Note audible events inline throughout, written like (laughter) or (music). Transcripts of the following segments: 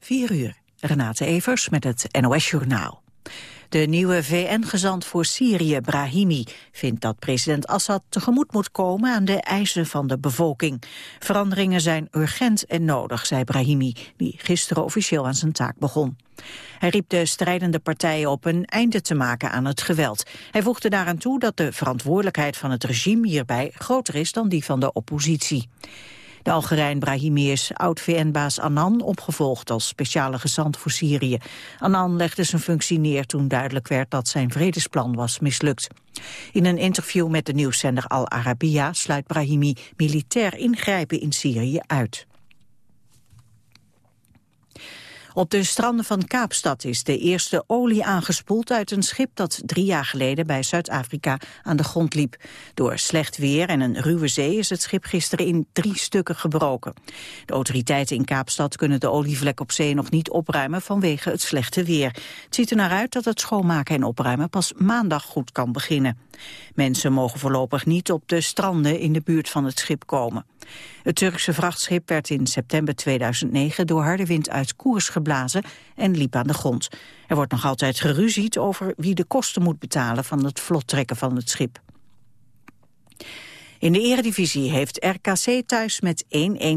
4 uur. Renate Evers met het NOS Journaal. De nieuwe VN-gezant voor Syrië, Brahimi, vindt dat president Assad tegemoet moet komen aan de eisen van de bevolking. Veranderingen zijn urgent en nodig, zei Brahimi, die gisteren officieel aan zijn taak begon. Hij riep de strijdende partijen op een einde te maken aan het geweld. Hij voegde daaraan toe dat de verantwoordelijkheid van het regime hierbij groter is dan die van de oppositie. De Algerijn Brahimi is oud-VN-baas Annan opgevolgd als speciale gezant voor Syrië. Annan legde zijn functie neer toen duidelijk werd dat zijn vredesplan was mislukt. In een interview met de nieuwszender Al Arabiya sluit Brahimi militair ingrijpen in Syrië uit. Op de stranden van Kaapstad is de eerste olie aangespoeld uit een schip dat drie jaar geleden bij Zuid-Afrika aan de grond liep. Door slecht weer en een ruwe zee is het schip gisteren in drie stukken gebroken. De autoriteiten in Kaapstad kunnen de olievlek op zee nog niet opruimen vanwege het slechte weer. Het ziet er naar uit dat het schoonmaken en opruimen pas maandag goed kan beginnen. Mensen mogen voorlopig niet op de stranden in de buurt van het schip komen. Het Turkse vrachtschip werd in september 2009 door harde wind uit koers geblazen en liep aan de grond. Er wordt nog altijd geruzied over wie de kosten moet betalen van het vlottrekken van het schip. In de eredivisie heeft RKC thuis met 1-1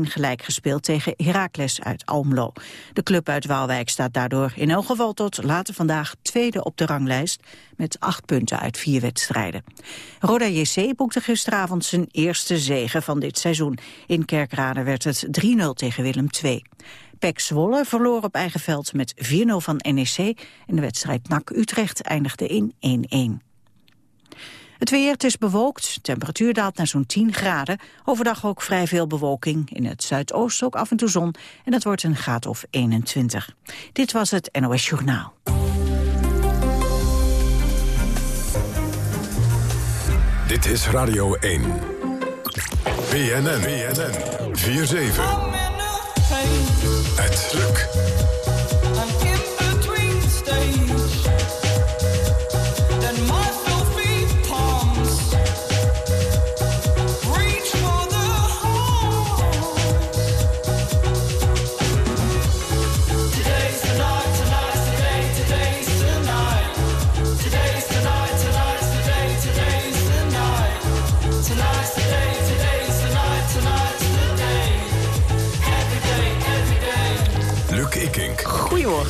gelijk gespeeld tegen Heracles uit Almelo. De club uit Waalwijk staat daardoor in elk geval tot later vandaag tweede op de ranglijst met acht punten uit vier wedstrijden. Roda JC boekte gisteravond zijn eerste zege van dit seizoen. In Kerkrade werd het 3-0 tegen Willem II. PEC Zwolle verloor op eigen veld met 4-0 van NEC en de wedstrijd NAC Utrecht eindigde in 1-1. Het weer, het is bewolkt, temperatuur daalt naar zo'n 10 graden. Overdag ook vrij veel bewolking, in het zuidoosten ook af en toe zon... en het wordt een graad of 21. Dit was het NOS Journaal. Dit is Radio 1. BNN, BNN, 4-7. Het lukt.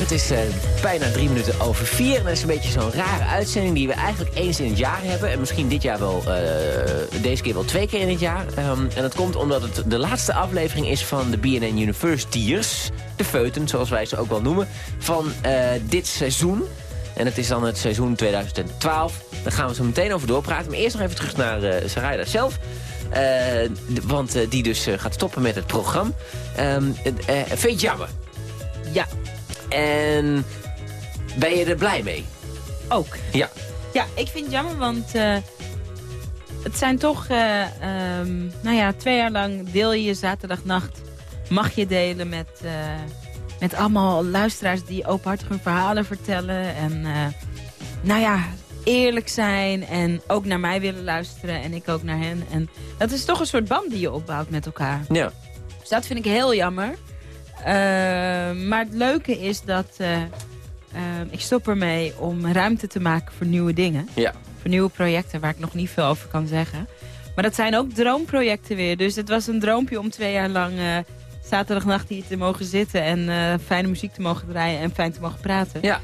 Het is uh, bijna drie minuten over vier. En dat is een beetje zo'n rare uitzending die we eigenlijk eens in het jaar hebben. En misschien dit jaar wel, uh, deze keer wel twee keer in het jaar. Um, en dat komt omdat het de laatste aflevering is van de BNN Universityers. De feuten, zoals wij ze ook wel noemen, van uh, dit seizoen. En het is dan het seizoen 2012. Daar gaan we zo meteen over doorpraten. Maar eerst nog even terug naar uh, Sarayda zelf. Want uh, die dus gaat stoppen met het programma. Um, vind je het jammer? Ja, en ben je er blij mee? Ook. Ja. Ja, ik vind het jammer, want uh, het zijn toch, uh, um, nou ja, twee jaar lang deel je je zaterdagnacht. Mag je delen met, uh, met allemaal luisteraars die openhartig hun verhalen vertellen. En nou ja, eerlijk zijn en ook naar mij willen luisteren en ik ook naar hen. En dat is toch een soort band die je opbouwt met elkaar. Ja. Dus dat vind ik heel jammer. Uh, maar het leuke is dat uh, uh, ik stop ermee om ruimte te maken voor nieuwe dingen. Ja. Voor nieuwe projecten waar ik nog niet veel over kan zeggen. Maar dat zijn ook droomprojecten weer. Dus het was een droompje om twee jaar lang zaterdagnacht hier te mogen zitten... en fijne muziek te mogen draaien en fijn te mogen praten. Ja.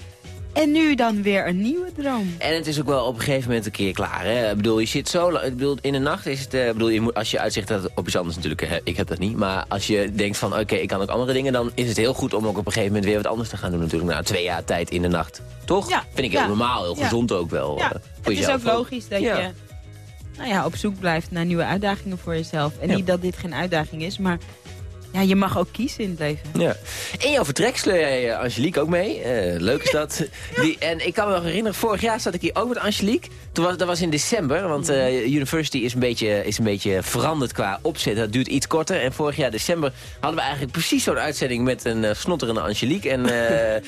En nu dan weer een nieuwe droom. En het is ook wel op een gegeven moment een keer klaar. Hè? Ik bedoel, je zit zo Ik bedoel, in de nacht is het... Uh, bedoel, je moet, als je uitzicht dat op iets anders natuurlijk... Hè, ik heb dat niet. Maar als je denkt van, oké, ik kan ook andere dingen... dan is het heel goed om ook op een gegeven moment weer wat anders te gaan doen natuurlijk. Na twee jaar tijd in de nacht. Toch? Ja. Vind ik heel ja. normaal. Heel ja. gezond ook wel. Ja. Uh, het is ook logisch dat je nou ja, op zoek blijft naar nieuwe uitdagingen voor jezelf. En niet dat dit geen uitdaging is, maar... Ja, je mag ook kiezen in het leven. Ja. In jouw vertrek sleur jij Angelique ook mee. Uh, leuk is dat. ja. (laughs) Die, en ik kan me nog herinneren, vorig jaar zat ik hier ook met Angelique. Toen was, dat was in december, want uh, University is een, beetje, is een beetje veranderd qua opzet. Dat duurt iets korter. En vorig jaar december hadden we eigenlijk precies zo'n uitzending met een uh, snotterende Angelique. En, (laughs) en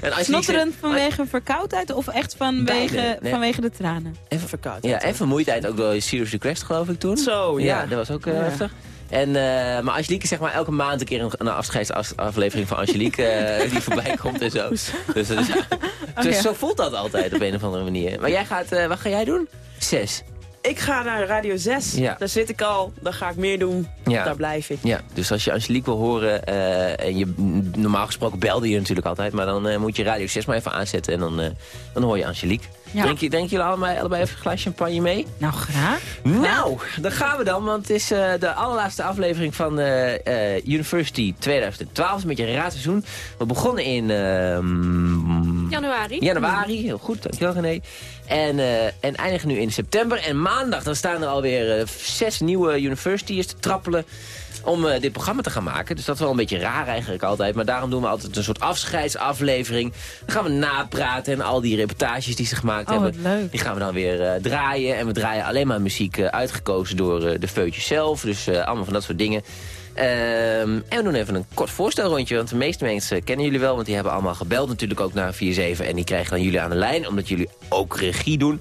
Angelique Snotterend vanwege verkoudheid of echt vanwege, nee. vanwege de tranen? Even verkoudheid. Ja, en vermoeidheid ook door Serious Request geloof ik toen. Zo, ja. ja dat was ook heftig. En, uh, maar Angelique is zeg maar elke maand een keer een, een afscheidsaflevering van Angelique uh, (laughs) die voorbij komt en zo. Dus, (laughs) dus, dus, dus zo voelt dat altijd op een of andere manier. Maar jij gaat, uh, wat ga jij doen? Zes. Ik ga naar Radio 6. Ja. Daar zit ik al. Daar ga ik meer doen. Ja. Daar blijf ik. Ja, dus als je Angelique wil horen... Uh, en je, normaal gesproken belde je natuurlijk altijd... maar dan uh, moet je Radio 6 maar even aanzetten... en dan, uh, dan hoor je Angelique. Ja. Denk, je, denk jullie allebei, allebei even een glas champagne mee? Nou, graag. Nou, daar gaan we dan. Want het is de allerlaatste aflevering van University 2012. Een beetje een raar seizoen. We begonnen in... ehm, januari. Januari, heel goed. Dankjewel René. En, uh, en eindigen nu in september. En maandag dan staan er alweer uh, zes nieuwe universities te trappelen om uh, dit programma te gaan maken. Dus dat is wel een beetje raar eigenlijk altijd. Maar daarom doen we altijd een soort afscheidsaflevering. Dan gaan we napraten en al die reportages die ze gemaakt oh, hebben. Leuk. Die gaan we dan weer draaien. En we draaien alleen maar muziek uitgekozen door de feutjes zelf. Dus allemaal van dat soort dingen. Um, en we doen even een kort voorstelrondje, want de meeste mensen kennen jullie wel... want die hebben allemaal gebeld natuurlijk ook naar 4-7... en die krijgen dan jullie aan de lijn, omdat jullie ook regie doen.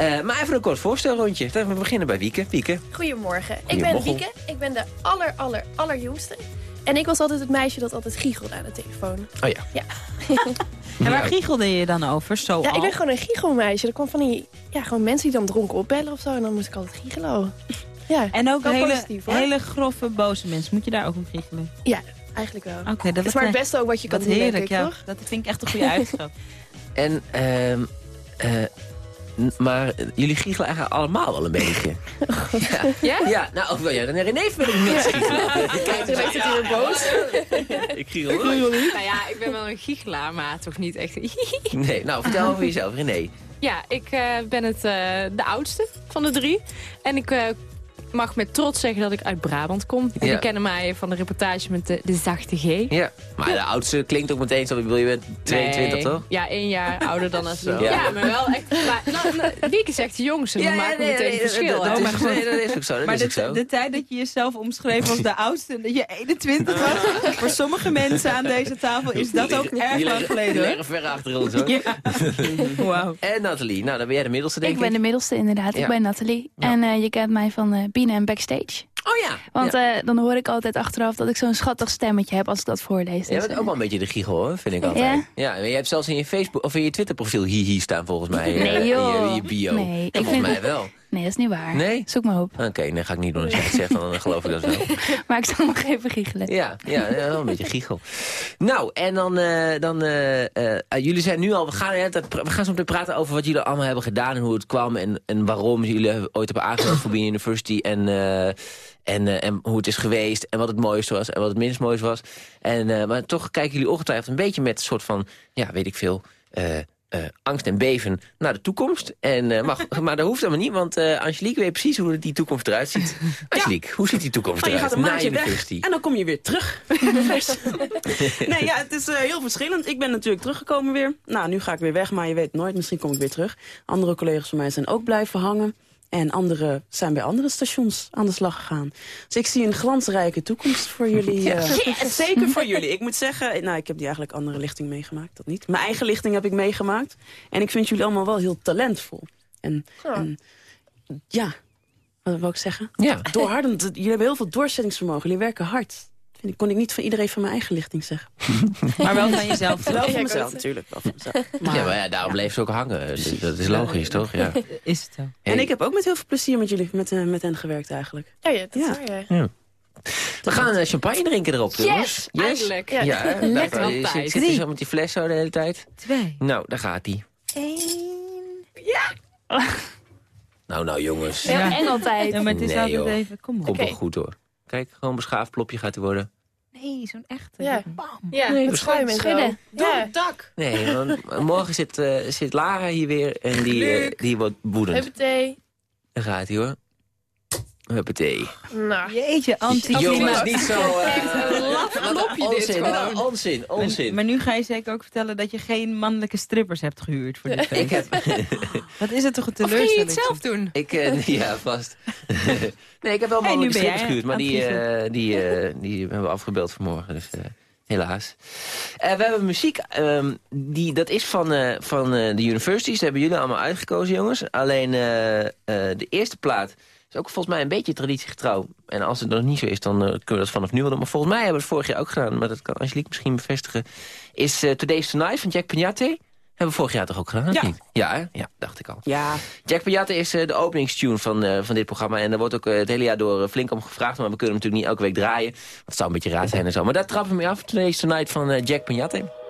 Uh, maar even een kort voorstelrondje. We beginnen bij Wieke. Wieke. Goedemorgen. Ik ben Wieke. Ik ben de aller, aller, allerjongste. En ik was altijd het meisje dat altijd giechelde aan de telefoon. Oh ja. Ja. (laughs) en waar giechelde je dan over? Zo ja, al? ik ben gewoon een giechelmeisje. Er kwam van die ja, gewoon mensen die dan dronken opbellen of zo. En dan moest ik altijd giechelen. (laughs) Ja, en ook hele, positief, hele grove, boze mensen. Moet je daar ook om giechelen? Ja, eigenlijk wel. Oké, okay, dat is maar het beste ook wat je kan doen, heerlijk, denk ik, ja. toch? Dat vind ik echt een goede (laughs) eigenschap. en, uh, uh, maar jullie giechelen eigenlijk allemaal wel een beetje. (laughs) ja. ja? Ja, nou, oh, ja, dan René wil ik niet giechelen. Kijk, dan zit hier boos. ik giechel nooit. Nou ja, ik ben wel een giechelaar, maar toch niet echt... (laughs) nee, nou, vertel over jezelf, René. Ja, ik uh, ben het, uh, de oudste van de drie. En ik uh, mag met trots zeggen dat ik uit Brabant kom. Jullie Ja. kennen mij van de reportage met de, de zachte G. Ja, maar de oudste klinkt ook meteen zo, je bent 22 Nee. toch? Ja, één jaar ouder dan als (laughs) Zo. ja. ja, maar wel echt... Maar, nou, nou, Wieke is echt de jongste, dan maken we meteen een verschil. Dat, is, nee, dat is ook zo. Dat Maar is ook de, zo. de tijd dat je jezelf omschreef als de (laughs) oudste... en dat je 21 was... (laughs) voor sommige mensen aan deze tafel is dat ook erg lang geleden. Hoor. liggen ver achter ons hoor. Ja. Wauw. En Nathalie, nou dan ben jij de middelste denk Ik ben de middelste inderdaad. Ja. Ik ben Nathalie. Ja. En eh, je kent mij van eh Biene en Backstage. Oh ja. Want ja. eh, dan hoor ik altijd achteraf dat ik zo'n schattig stemmetje heb als ik dat voorlees. Dus, bent eh, ook wel een beetje de giegel hoor, vind ik altijd. Ja? maar je hebt zelfs in je Facebook of in je Twitter profiel hihi staan volgens mij. eh, Nee, joh. In je, in je bio. Nee, Ja, ik volgens vind mij wel. Nee, dat is niet waar. Nee? Zoek maar op. Oké, nee ga ik niet doen als jij het zegt, dan geloof ik dat wel. (laughs) Maar ik zal nog even giechelen. Ja, ja, wel een beetje giechel. Nou, en dan, eh, dan eh, eh, jullie zijn nu al, we gaan, we gaan zo meteen praten over wat jullie allemaal hebben gedaan en hoe het kwam en, en waarom jullie ooit hebben aangemeld voor Bean University en, en, en hoe het is geweest en wat het mooiste was en wat het minst mooiste was. En, maar toch kijken jullie ongetwijfeld een beetje met een soort van, ja, weet ik veel... eh, angst en beven naar de toekomst. En, eh, maar, (laughs) maar dat hoeft helemaal niet, want eh, Angelique weet precies hoe die toekomst eruit ziet. (laughs) Angelique, hoe ziet die toekomst Maar je eruit gaat een na maandje weg en dan kom je weer terug. (laughs) nee, ja, het is heel verschillend. Ik ben natuurlijk teruggekomen weer. Nou, nu ga ik weer weg, maar je weet nooit. Misschien kom ik weer terug. Andere collega's van mij zijn ook blijven hangen. En anderen zijn bij andere stations aan de slag gegaan. Dus ik zie een glansrijke toekomst voor jullie. eh, (laughs) Zeker voor jullie. Ik moet zeggen, nou, ik heb die eigenlijk andere lichting meegemaakt. Dat niet. Mijn eigen lichting heb ik meegemaakt. En ik vind jullie allemaal wel heel talentvol. En, Oh. en ja, wat wil ik zeggen? Ja. Doorhardend. Jullie hebben heel veel doorzettingsvermogen. Jullie werken hard. Kon ik niet van iedereen van mijn eigen lichting zeggen. (laughs) Maar wel van jezelf. Wel Ja, van ik mezelf ook. natuurlijk. Wel van mezelf. (laughs) Ja, maar ja, daarom bleef ze ook hangen. Dus dat is logisch, toch? Ja. (laughs) Is het zo. En ik heb ook met heel veel plezier met jullie, met, eh, met hen gewerkt eigenlijk. Ja, ja, dat is Ja. waar, ja. We gaan eh, champagne drinken erop, jongens. Yes, eindelijk. Ja, Ja. hè? Lekker Daar- op je tijd. Zit, zit je zo met die fles zo de hele tijd? Twee. Nou, daar gaat hij. Nou, nou jongens. Heel Ja. eng altijd. Ja, maar het is Nee, altijd joh. even... Kom op. Komt wel goed hoor. Kijk, gewoon beschaafd plopje gaat hij worden. Nee, zo'n echte. Ja. Bam. Ja, Nee, met schuim en zo. schudden. Ja. dak. Nee, want (laughs) morgen zit, eh, zit Lara hier weer en die, eh, die wordt woedend. Huppatee. Daar gaat hij hoor. Huppatee. Nou, Jeetje, anti Jongens, niet zo... eh, dit onzin, onzin, onzin. Maar nu ga je zeker ook vertellen dat je geen mannelijke strippers hebt gehuurd voor dit Ik feest. heb... (laughs) Wat is het toch een Of ging je teleurstelling? het zelf doen? Ik, eh, (laughs) ja, vast. (laughs) nee, ik heb wel Hey, mannelijke ben strips jij gehuurd, maar die, eh, die, eh, die hebben we afgebeeld vanmorgen. Dus eh, helaas. Eh, we hebben muziek, ehm, die, dat is van, eh, van eh, de universities. Dat hebben jullie allemaal uitgekozen, jongens. Alleen eh, eh, de eerste plaat is ook volgens mij een beetje traditiegetrouw. En als het nog niet zo is, dan kunnen we dat vanaf nu wel doen. Maar volgens mij hebben we het vorig jaar ook gedaan. Maar dat kan Angelique misschien bevestigen. Is Today's Tonight van Jack Pignate. Hebben we vorig jaar toch ook gedaan? Ja. Ja, ja, dacht ik al. Ja. Jack Pignate is de openingstune van, van dit programma. En daar wordt ook het hele jaar door flink om gevraagd. Maar we kunnen hem natuurlijk niet elke week draaien. Dat zou een beetje raar zijn en zo. Maar daar trappen we mee af. Today's Tonight van Jack Pignate.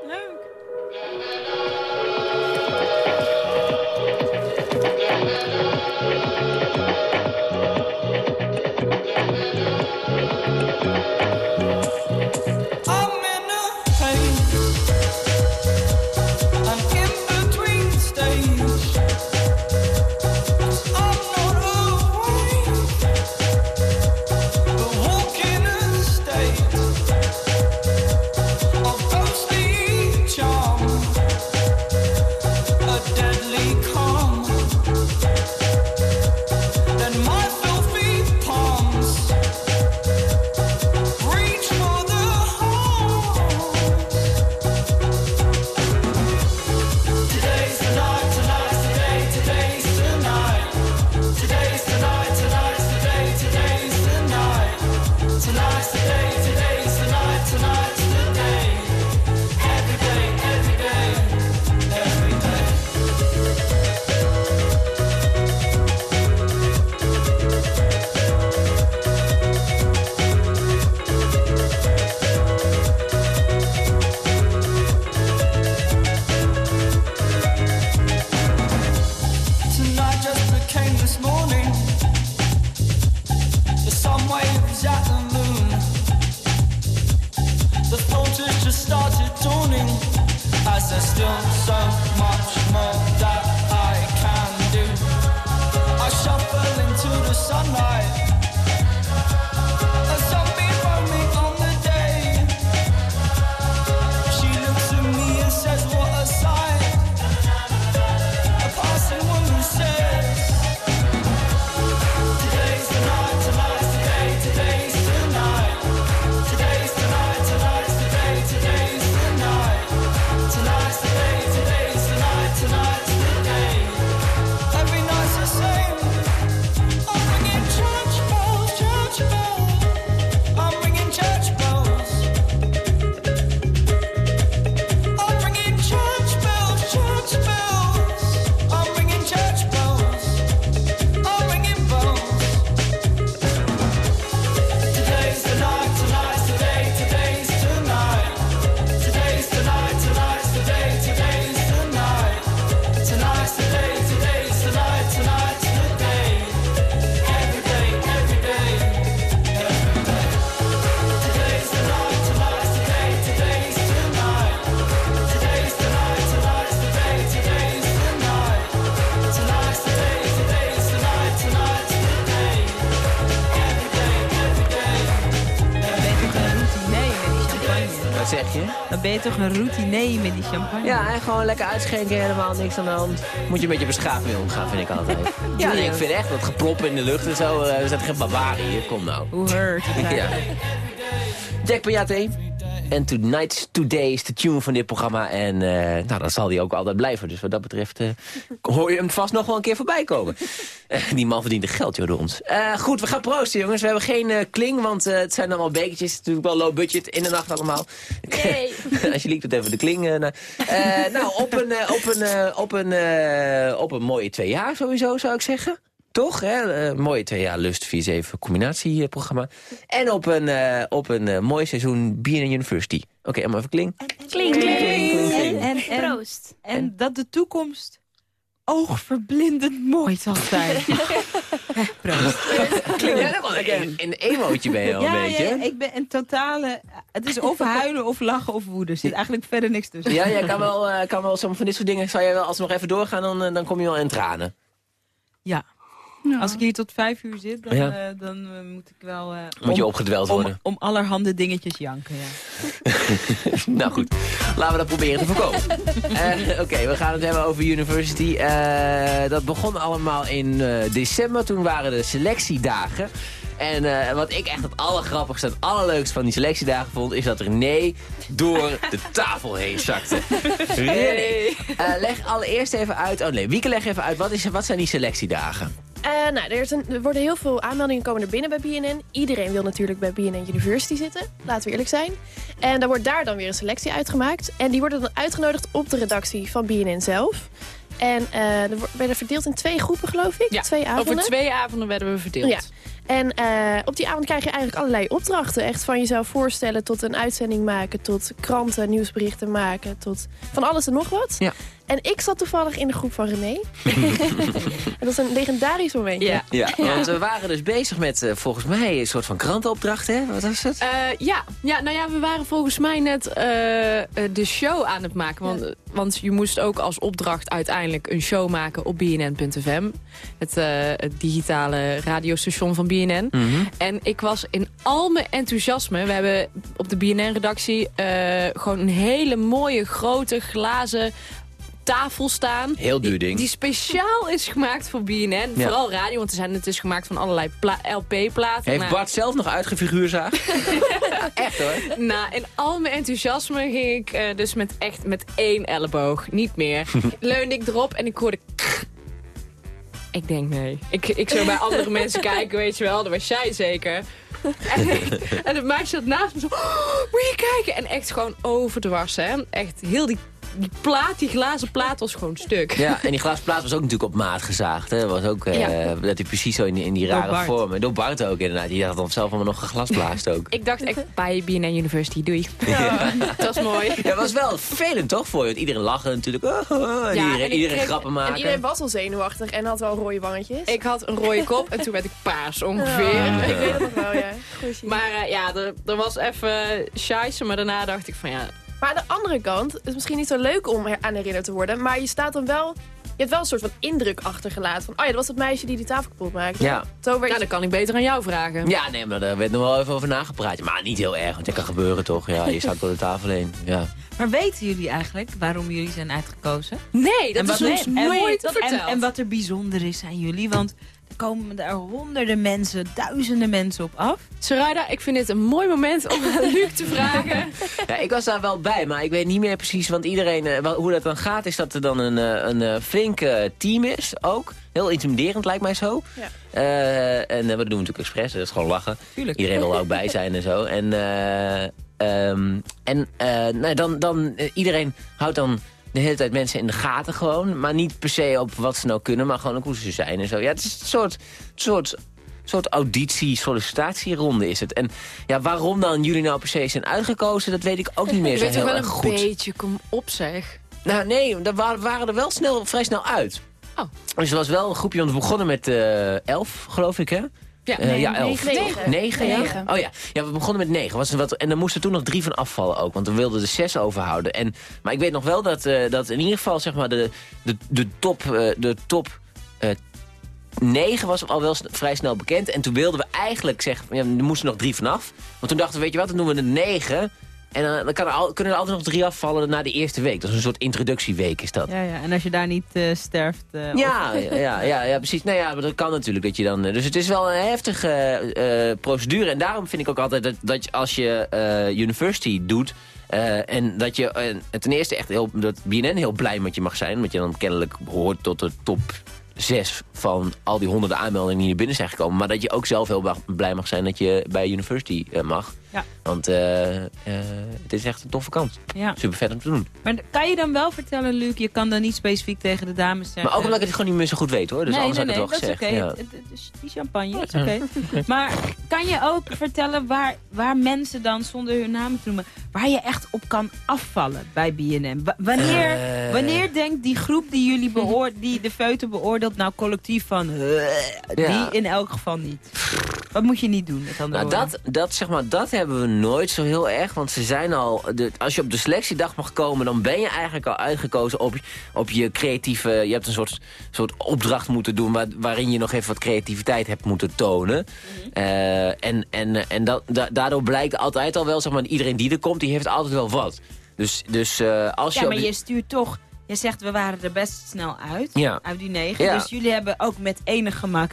Toch een routine met die champagne? Ja, en gewoon lekker uitschenken, helemaal niks aan de hand. Moet je een beetje beschaafd mee omgaan, vind ik altijd. (laughs) ja, ik vind echt dat geplop in de lucht en zo. Uh, we zetten geen barbaren hier, kom nou. Hoe hurt (laughs) ja. Jack Piate. En Tonight's Today is de tune van dit programma. En uh, nou, dan zal die ook altijd blijven. Dus wat dat betreft uh, hoor je hem vast nog wel een keer voorbij komen. Uh, (laughs) die man verdient geld joh, door ons. goed, we gaan proosten jongens. We hebben geen kling, want het zijn allemaal bekertjes. Het is natuurlijk wel low budget in de nacht allemaal. Nee. (laughs) Als je liep het even de kling. nou, op een, op, een, op, een, op een mooie twee jaar sowieso, zou ik zeggen. Toch? Hè? Uh, mooie twee jaar Lust 4-7 combinatieprogramma. En op een, uh, op een uh, mooi seizoen BNN University. Oké, okay, allemaal even kling. Kling, kling, kling. En, en, en, Proost. En dat de toekomst oogverblindend mooi zal zijn. (laughs) Proost. Klinkt helemaal in, in een emootje ben je al ja, een beetje. Ja, ik ben een totale... Het is of huilen of lachen of woede. Er zit eigenlijk verder niks tussen. Ja, jij kan wel, kan wel van dit soort dingen... Zou jij wel als we nog even doorgaan, dan, dan kom je wel in tranen. Ja, als ik hier tot vijf uur zit, dan, uh, dan uh, moet ik wel... Uh, moet om, je opgedweld worden. Om, om allerhande dingetjes janken, ja. (laughs) nou goed, laten we dat proberen te voorkomen. (laughs) Oké, we gaan het hebben over University. dat begon allemaal in december, toen waren de selectiedagen. En wat ik echt het allergrappigste en het allerleukste van die selectiedagen vond... is dat René door de (laughs) tafel heen zakte. René, leg allereerst even uit... Oh nee, Wieke leg even uit. Wat, is, wat zijn die selectiedagen? Eh, nou, er, een, er worden heel veel aanmeldingen komen er binnen bij BNN. Iedereen wil natuurlijk bij BNN University zitten, laten we eerlijk zijn. En dan wordt daar dan weer een selectie uitgemaakt. En die worden dan uitgenodigd op de redactie van BNN zelf. En eh, er werden verdeeld in twee groepen, geloof ik. Ja, twee avonden. over twee avonden werden we verdeeld. Ja. En eh, op die avond krijg je eigenlijk allerlei opdrachten. Echt van jezelf voorstellen tot een uitzending maken... tot kranten, nieuwsberichten maken, tot van alles en nog wat. Ja. En ik zat toevallig in de groep van René. (laughs) en dat is een legendarisch momentje. Ja. Ja, want we waren dus bezig met eh, volgens mij een soort van krantenopdracht, hè? Wat was het? Eh, ja. ja, nou ja, we waren volgens mij net eh, de show aan het maken. Want, want je moest ook als opdracht uiteindelijk een show maken op bnn.fm. Het, eh, het digitale radiostation van BNN. Mhm. En ik was in al mijn enthousiasme... We hebben op de BNN-redactie eh, gewoon een hele mooie grote glazen tafel staan. Heel duur ding. Die speciaal is gemaakt voor BNN. Ja. Vooral radio, want er zijn, het is gemaakt van allerlei pla- LP-platen. Heeft Bart zelf nog uitgefiguurzaag? (laughs) Echt hoor. nou, in al mijn enthousiasme ging ik eh, dus met echt met één elleboog, niet meer. (laughs) Leunde ik erop en ik hoorde... Ik denk nee. Ik, ik zou bij andere (laughs) mensen kijken, weet je wel. Dat was jij zeker. En, en het meisje dat naast me zo... "Oh, moet je kijken? En echt gewoon overdwars, hè. Echt heel die, die plaat, die glazen plaat was gewoon stuk. Ja, en die glazen plaat was ook natuurlijk op maat gezaagd. Hè? Was ook, eh, Ja. Dat hij precies zo in, die- in die rare vormen. Door Bart ook inderdaad. Die had dan zelf allemaal nog geglasblaast ook. Ik dacht echt, bij BNN University, doei. (laughs) (laughs) Dat was mooi. Ja, het was wel vervelend toch voor je? Want iedereen lachen natuurlijk. Oh, oh, oh. En Ja, iedereen, en iedereen kreeg- grappen En maken. iedereen was al zenuwachtig en had wel rode wangetjes. Ik had een rode kop en toen werd ik paars ongeveer. Ja, ik weet het nog wel, ja. Goed. Maar eh, ja, er, er was even scheisse, maar daarna dacht ik van ja... Maar aan de andere kant, het is misschien niet zo leuk om aan herinnerd te worden... maar je staat dan wel... Je hebt wel een soort van indruk achtergelaten. Van, oh ja, dat was het meisje die die tafel kapot maakte. Ja. Zo werd Nou, dan kan ik beter aan jou vragen. Ja, nee, maar daar werd nog wel even over nagepraat. Maar niet heel erg, want dat kan gebeuren toch? Ja, je staat door de tafel heen. Ja. Maar weten jullie eigenlijk waarom jullie zijn uitgekozen? Nee, dat En is ons en- nooit en- verteld. En, en wat er bijzonder is aan jullie, want komen er honderden mensen, duizenden mensen op af. Sarayda, ik vind dit een mooi moment om aan Luc te vragen. (laughs) ja, ik was daar wel bij, maar ik weet niet meer precies. Want iedereen, eh, hoe dat dan gaat, is dat er dan een, eh, een eh, flink eh, team is ook. Heel intimiderend lijkt mij zo. Ja. Eh, en we doen we natuurlijk expres, dat is gewoon lachen. Tuurlijk. Iedereen wil er ook (laughs) bij zijn en zo. En, eh, ehm, en eh, nou, dan, dan iedereen houdt dan de hele tijd mensen in de gaten gewoon. Maar niet per se op wat ze nou kunnen, maar gewoon ook hoe ze zijn en zo. Ja, het is een soort, soort, soort auditie-sollicitatieronde is het. En ja, waarom dan jullie nou per se zijn uitgekozen, dat weet ik ook niet meer zo weet toch heel wel erg een goed. beetje, kom op zeg. Nou nee, daar waren, er wel snel, vrij snel uit. Oh. Dus er was wel een groepje, want we begonnen met eh elf, geloof ik hè? Ja, Eh, ja, elf. negen. Negen. Negen, ja? Negen. Oh ja. ja, we begonnen met negen. Was er wat, en er moesten toen nog drie van afvallen ook. Want we wilden er zes overhouden. En, maar ik weet nog wel dat, eh, dat in ieder geval zeg maar, de, de, de top, eh, de top eh, negen was al wel vrij snel bekend. En toen wilden we eigenlijk zeggen, ja, er moesten nog drie vanaf. Want toen dachten we, weet je wat, dan doen we de negen. En dan, dan kan er al, kunnen er altijd nog drie afvallen na de eerste week. Dat is een soort introductieweek is dat. Ja, ja. En als je daar niet eh, sterft... eh, Ja, ja, ja, ja, precies. Nou ja, maar dat kan natuurlijk dat je dan... eh, Dus het is wel een heftige procedure. En daarom vind ik ook altijd dat, dat je, als je university doet... en dat je ten eerste echt heel, dat BNN heel blij met je mag zijn. Want je dan kennelijk behoort tot de top zes van al die honderden aanmeldingen die er binnen zijn gekomen. Maar dat je ook zelf heel blij mag zijn dat je bij university mag. Ja. Want eh, eh, het is echt een toffe kans. ja. Super vet om te doen. Maar kan je dan wel vertellen, Luc, je kan dan niet specifiek tegen de dames zeggen... Maar ook omdat ik het gewoon niet meer zo goed weet hoor. Dus nee, anders nee, had ik nee, het wel dat is gezegd. oké. Ja. Het- het is Die champagne, is oké. (laughs) Maar kan je ook vertellen waar, waar mensen dan, zonder hun namen te noemen... waar je echt op kan afvallen bij BNM? Wa- Wanneer, Eh. wanneer denkt die groep die jullie beoor die de feuten beoordeelt... nou collectief van, eh, die in elk geval niet? Wat moet je niet doen met andere Nou, woorden? dat, dat, zeg maar, dat hebben we nooit zo heel erg. Want ze zijn al. De, als je op de selectiedag mag komen, dan ben je eigenlijk al uitgekozen op, op je creatieve. Je hebt een soort, soort opdracht moeten doen. Waar, waarin je nog even wat creativiteit hebt moeten tonen. Eh, en en, en dat, da- daardoor blijkt altijd al wel, zeg maar, iedereen die er komt, die heeft altijd wel wat. Dus, dus eh, als je. Ja, maar je stuurt toch... Je zegt, we waren er best snel uit, Ja. uit die negen. Ja. Dus jullie hebben ook met enig gemak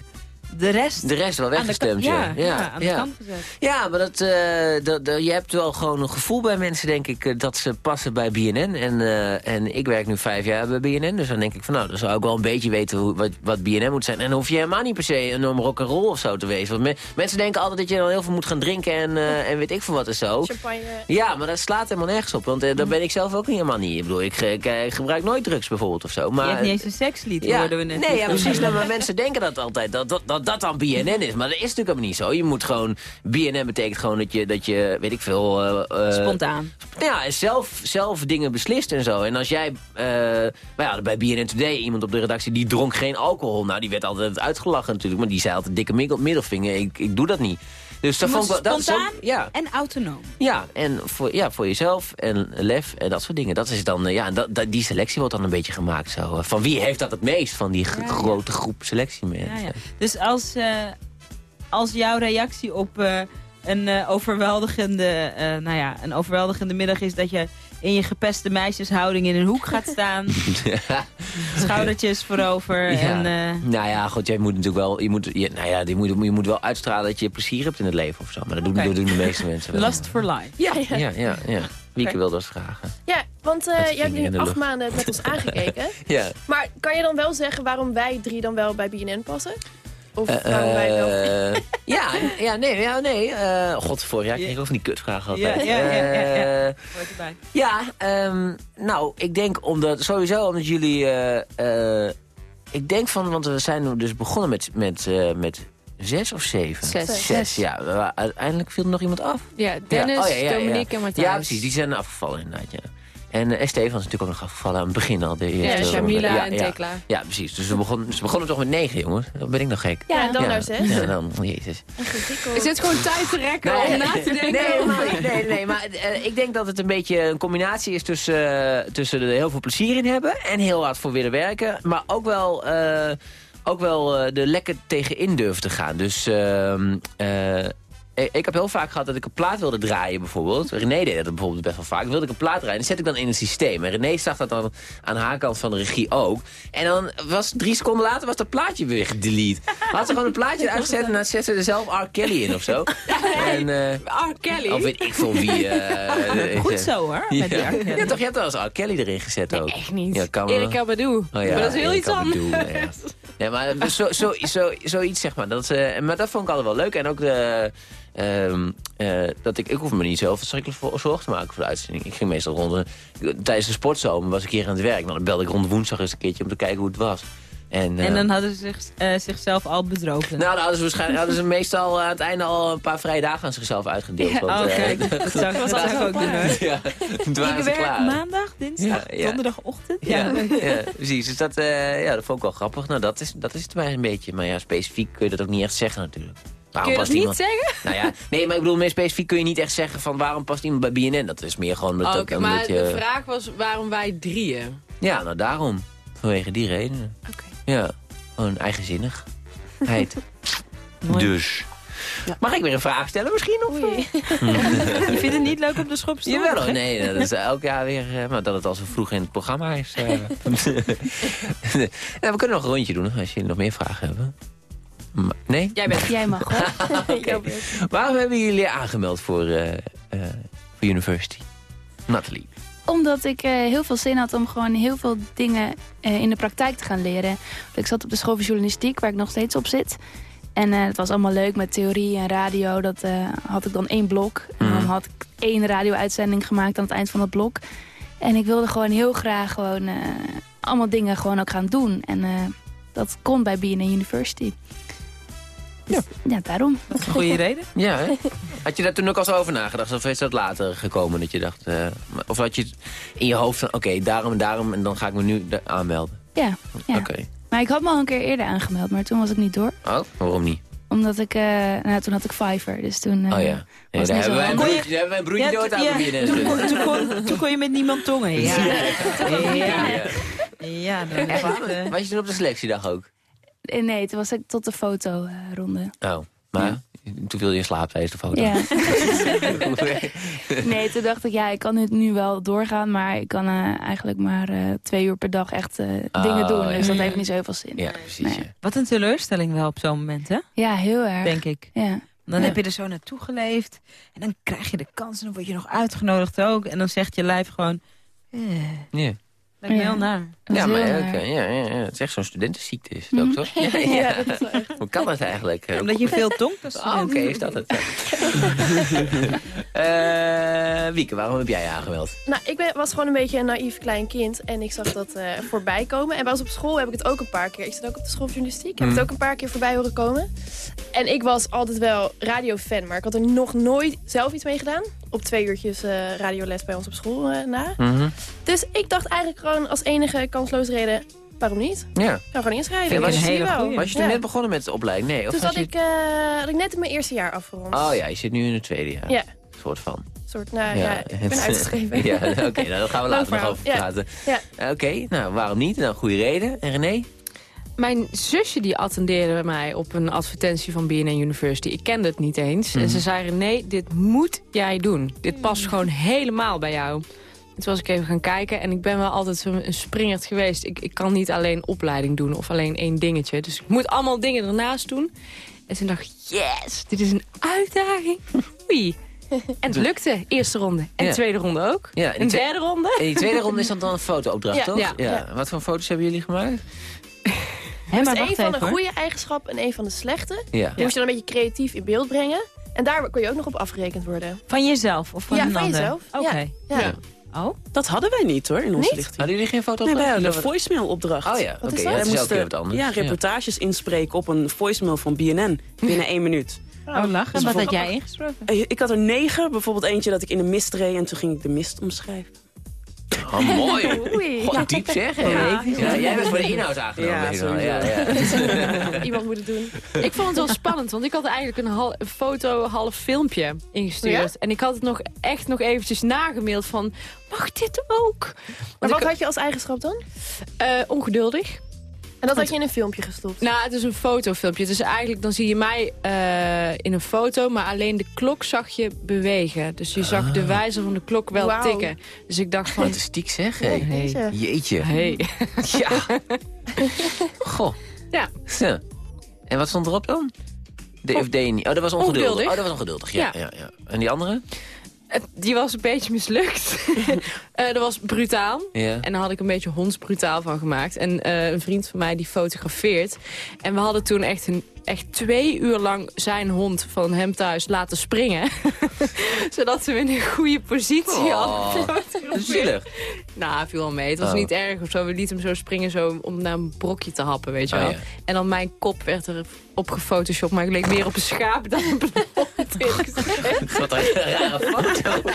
de rest... De rest wel weggestemd, ja. ja, ja, aan de ja. kant gezet. Ja, maar dat, eh, dat, dat- je hebt wel gewoon een gevoel bij mensen, denk ik, eh, dat ze passen bij BNN. En, eh, en ik werk nu vijf jaar bij BNN, dus dan denk ik van nou, dan zou ik wel een beetje weten hoe, wat, wat BNN moet zijn. En dan hoef je helemaal niet per se een enorm rock'n'roll of zo te wezen. Want me- mensen denken altijd dat je dan heel veel moet gaan drinken en, en weet ik veel wat en zo. Champagne. Ja, maar dat slaat helemaal nergens op, want daar ben ik zelf ook helemaal niet. Ik bedoel, ik, ik, gebruik nooit drugs bijvoorbeeld of zo. Maar, je hebt niet eens een sekslied, ja, hoorden we net. Nee, ja, precies. Nou, maar mensen denken dat altijd, dat dat, dat dat dan BNN is. Maar dat is natuurlijk helemaal niet zo. Je moet gewoon, BNN betekent gewoon dat je, dat je weet ik veel... eh, eh, Spontaan. ja, zelf, zelf dingen beslist en zo. En als jij, eh maar ja, bij BNN Today, iemand op de redactie, die dronk geen alcohol. Nou, die werd altijd uitgelachen natuurlijk, maar die zei altijd dikke middel- middelvinger. Ik, ik doe dat niet. Dus dat Je vond ik moet wel, dat is ook- spontaan ja, en autonoom. ja, en voor, ja, voor jezelf en lef en dat soort dingen. Dat is dan, eh, ja, dat, dat- die selectie wordt dan een beetje gemaakt. Zo. eh, Van wie heeft dat het meest van die ja. grote groep selectie mensen? Ja, ja. Dus als, eh, als jouw reactie op een, overweldigende, nou ja, een overweldigende middag is dat je in je gepeste meisjeshouding in een hoek gaat staan, (laughs) schoudertjes voorover Ja. en... eh, Nou ja, goed, jij moet natuurlijk wel, je moet, je, nou ja, je moet, je moet wel uitstralen dat je plezier hebt in het leven of zo. Maar dat doen, Oké. dat doen de meeste mensen wel. Lust for life. Ja, ja, ja. ja. Wieke wil dat vragen. Ja, want eh, je hebt nu acht lucht. maanden met ons (laughs) aangekeken. Ja. Maar kan je dan wel zeggen waarom wij drie dan wel bij BNN passen? Of wel... Eh, ja, ja, nee, ja, nee. eh, God, vorig jaar kreeg ik ook van die kutvragen altijd. Ja, ja, ja, ja, ja. Eh. Ja, ehm, nou, ik denk omdat, sowieso omdat jullie, eh, eh, ik denk van, want we zijn dus begonnen met, met, eh, met zes of zeven? Zes. Zes, ja. We wa- Uiteindelijk viel er nog iemand af. Ja, Dennis, Ja, oh, ja, ja, ja. Dominique en Matthijs. Ja, precies, die zijn afgevallen inderdaad, ja. En, eh, Stefan is natuurlijk ook nog afgevallen aan het begin al. De Ja, Shamila en ja, Tekla. Ja, precies. Dus we begonnen, ze begonnen toch met negen, jongens. Dan ben ik nog gek. Ja, dan naar zes. Ja, dan, oh, jezus. Is het gewoon tijd te rekken om na te denken? Nee, maar, nee, nee, maar eh, ik denk dat het een beetje een combinatie is tussen, eh, tussen er heel veel plezier in hebben en heel hard voor willen werken. Maar ook wel, eh, ook wel eh, er lekker tegenin durven te gaan. Dus ehm, eh, ik ik heb heel vaak gehad dat ik een plaat wilde draaien bijvoorbeeld. René deed dat bijvoorbeeld best wel vaak. Wilde ik een plaat draaien, die zet ik dan in het systeem. En René zag dat dan aan haar kant van de regie ook. En dan was drie seconden later was dat plaatje weer gedelete. Had ze gewoon een plaatje uitgezet en dan zette ze er zelf R. Kelly in of zo. (laughs) En, eh, R. Kelly. of weet ik veel wie. eh, Goed eh, zo hoor, met die Ja. R. Kelly. ja, toch? Je hebt wel eens R. Kelly erin gezet ook. Echt niet. Ja, kan Erika Badu. Oh, ja, maar dat is heel iets anders. Badu, ja. Nee, maar zo, zo, zo, zoiets zeg maar. Dat, eh, maar dat vond ik altijd wel leuk. En ook de, ehm, eh, dat ik, ik hoef me niet zelf verschrikkelijk voor zorgen te maken voor de uitzending. Ik ging meestal rond, de- tijdens de sportzomer was ik hier aan het werk. Nou, dan belde ik rond woensdag eens een keertje om te kijken hoe het was. En, eh, En dan hadden ze zich, eh, zichzelf al bedrogen. nou, dan hadden ze waarschijnlijk hadden ze meestal aan het einde al een paar vrije dagen aan zichzelf uitgedeeld. Ja, want, oh, eh, kijk, (laughs) dat zou, dat zou ik ook doen hoor. ja, toen waren Ik ze werk klaar. maandag, dinsdag, Ja, ja. donderdagochtend. Ja, Ja. ja, precies. Dus dat, eh, ja, dat vond ik wel grappig. Nou, dat is, dat is het bij een beetje. Maar ja, specifiek kun je dat ook niet echt zeggen natuurlijk. Waarom Kun je dat niet iemand... zeggen? (laughs) Nou ja, nee, maar ik bedoel, meer specifiek kun je niet echt zeggen van waarom past iemand bij BNN. Dat is meer gewoon... Oké, omdat maar je... de vraag was waarom wij drieën. Ja, nou daarom. Vanwege die redenen. Oké. Ja, gewoon eigenzinnigheid. (laughs) Dus. Mag ik weer een vraag stellen misschien? Of? Oei. (laughs) Je vindt het niet leuk op de schop staan? Jawel, hoor. nee, dat is elk jaar weer... eh, maar dat het al zo vroeg in het programma is. eh. ja, we kunnen nog een rondje doen als jullie nog meer vragen hebben. Nee? Jij bent Jij mag hoor. (laughs) Oké. (laughs) Waarom hebben jullie aangemeld voor, eh, voor University? Nathalie. Omdat ik eh, heel veel zin had om gewoon heel veel dingen in de praktijk te gaan leren. Ik zat op de school van journalistiek, waar ik nog steeds op zit. En het was allemaal leuk met theorie en radio. Dat had ik dan één blok. En dan Mhm. had ik één radio-uitzending gemaakt aan het eind van dat blok. En ik wilde gewoon heel graag gewoon allemaal dingen gewoon ook gaan doen. En dat kon bij BNN University. Dus, ja. daarom. Dat is een goede (laughs) reden. Ja, hè? Had je daar toen ook al eens over nagedacht? Of is dat later gekomen dat je dacht... eh, of had je het in je hoofd van... Oké, daarom en daarom en dan ga ik me nu de- aanmelden? Ja, ja. Oké. Maar ik had me al een keer eerder aangemeld, maar toen was ik niet door. Oh, waarom niet? Omdat ik, eh, nou, toen had ik Fiverr, dus toen... eh, Oh ja. Nee, was daar zo hebben wij een broertje, daar hebben wij een broertje Ja, dood aan ja. bij BNN. Toen, kon- toen, kon, toen kon je met niemand tongen. Ja, ja. Ja. ja eh, Was je toen op de selectiedag ook? Eh, Nee, toen was ik tot de fotoronde. Oh, maar Toen viel je in slaap tijdens de foto. Ja. (laughs) nee, toen dacht ik, ja, ik kan het nu wel doorgaan... maar ik kan eh, eigenlijk maar eh, twee uur per dag echt eh, dingen Oh, doen. ja. Dus dat heeft niet zo heel veel zin. ja, precies. Nee. ja. Wat een teleurstelling wel op zo'n moment, hè? Ja, heel erg. Denk ik. Ja. Dan Ja. heb je er zo naartoe geleefd. En dan krijg je de kans en dan word je nog uitgenodigd ook. En dan zegt je lijf gewoon... Eh. Lijkt me Ja. heel naar. Ja, maar ja, ja, ja, het is echt zo'n studentenziekte is het ook, toch? (laughs) Ja, Ja, dat is wel echt. Hoe kan dat eigenlijk? Omdat je veel tonkt als Oh, Oké, is dat het? (laughs) Eh, Wieke, waarom heb jij je aangemeld? Nou, ik ben, was gewoon een beetje een naïef klein kind. En ik zag dat eh, voorbij komen. En bij ons op school heb ik het ook een paar keer. Ik zit ook op de school van journalistiek. Heb ik Mhm. het ook een paar keer voorbij horen komen. En ik was altijd wel radiofan. Maar ik had er nog nooit zelf iets mee gedaan. Op twee uurtjes eh, radioles bij ons op school eh, na. Mhm. Dus ik dacht eigenlijk gewoon als enige kansloze reden... Waarom niet? Ik Ja. ga gewoon inschrijven. Ik Ik wel. goeie. Was je toen Ja. net begonnen met de opleiding? Nee, of Dus was had je... ik, eh, had ik net in mijn eerste jaar afgerond. Oh ja, je zit nu in het tweede jaar. Ja. soort van. Soort, nou ja, ik ben (laughs) uitgeschreven. ja, oké, nou, daar gaan we later nog over praten. Ja. Oké, nou, waarom niet? Nou, goede reden. En René? Mijn zusje die attendeerde bij mij op een advertentie van BNN University. Ik kende het niet eens. En ze zei, nee, dit moet jij doen. Dit past gewoon helemaal bij jou. En toen was ik even gaan kijken en ik ben wel altijd zo'n een springerd geweest. Ik, ik kan niet alleen opleiding doen of alleen één dingetje. Dus ik moet allemaal dingen ernaast doen. En toen dacht ik, yes, dit is een uitdaging. (laughs) Oei. En het lukte, eerste ronde. En Ja. tweede ronde ook. Ja, en twe- derde ronde. En die tweede ronde is dan, (laughs) dan een fotoopdracht, Ja, toch? ja. Wat voor foto's hebben jullie gemaakt? Hè, Dus maar één wacht van even de hoor. goede eigenschappen en één van de slechte. Ja. Die moest je dan een beetje creatief in beeld brengen. En daar kon je ook nog op afgerekend worden. Van jezelf of van Ja, een van ander? jezelf. Oké. Ja. Ja. Oh, Dat hadden wij niet hoor, in onze Niet? lichting. Hadden jullie geen foto Nee, wij hadden een voicemail opdracht. Oh ja, oké. is ja, dat? is wat anders. ja, reportages inspreken op een voicemail van BNN binnen één minuut. oh lachen. is Wat had jij ingesproken? Eh, Ik had er negen, bijvoorbeeld eentje dat ik in de mist reed en toen ging ik de mist omschrijven. Oh, mooi. (laughs) Oei. Goh, diep zeg. Ja. Ja, jij bent voor de inhoud aangenomen. Ja, ja, ja. (laughs) Iemand moet het doen. Ik vond het wel spannend, want ik had eigenlijk een, hal- een foto, half filmpje ingestuurd. Ja? En ik had het nog echt nog eventjes nagemaild van, mag dit ook? Maar wat ik, had je als eigenschap dan? eh, ongeduldig. En dat had je in een filmpje gestopt. Nou, het is een fotofilmpje. Dus eigenlijk dan zie je mij eh, in een foto, maar alleen de klok zag je bewegen. Dus je zag de wijzer van de klok wel tikken. Dus ik dacht van, Wat is stiek zeg. hé. Deze. Jeetje. hey. (laughs) Ja. Goh. Ja. Zo. En wat stond erop dan? De, of deed je niet? Oh, dat was ongeduldig. Ongeduldig. Oh, dat was ongeduldig. Ja, ja. Ja. Ja, En die andere? Die was een beetje mislukt. (laughs) Eh dat was brutaal. Ja. En daar had ik een beetje hondsbrutaal van gemaakt. En eh, een vriend van mij die fotografeert. En we hadden toen echt, een, echt twee uur lang zijn hond van hem thuis laten springen. (laughs) Zodat we hem in een goede positie Oh, hadden. zielig. Nou, viel wel mee. Het was Oh. niet erg of zo. We lieten hem zo springen zo om naar een brokje te happen, weet je Oh, wel. ja. En dan mijn kop werd er op gefotoshopt. Maar ik leek meer op een schaap dan op een hond. Wat (laughs) een rare foto.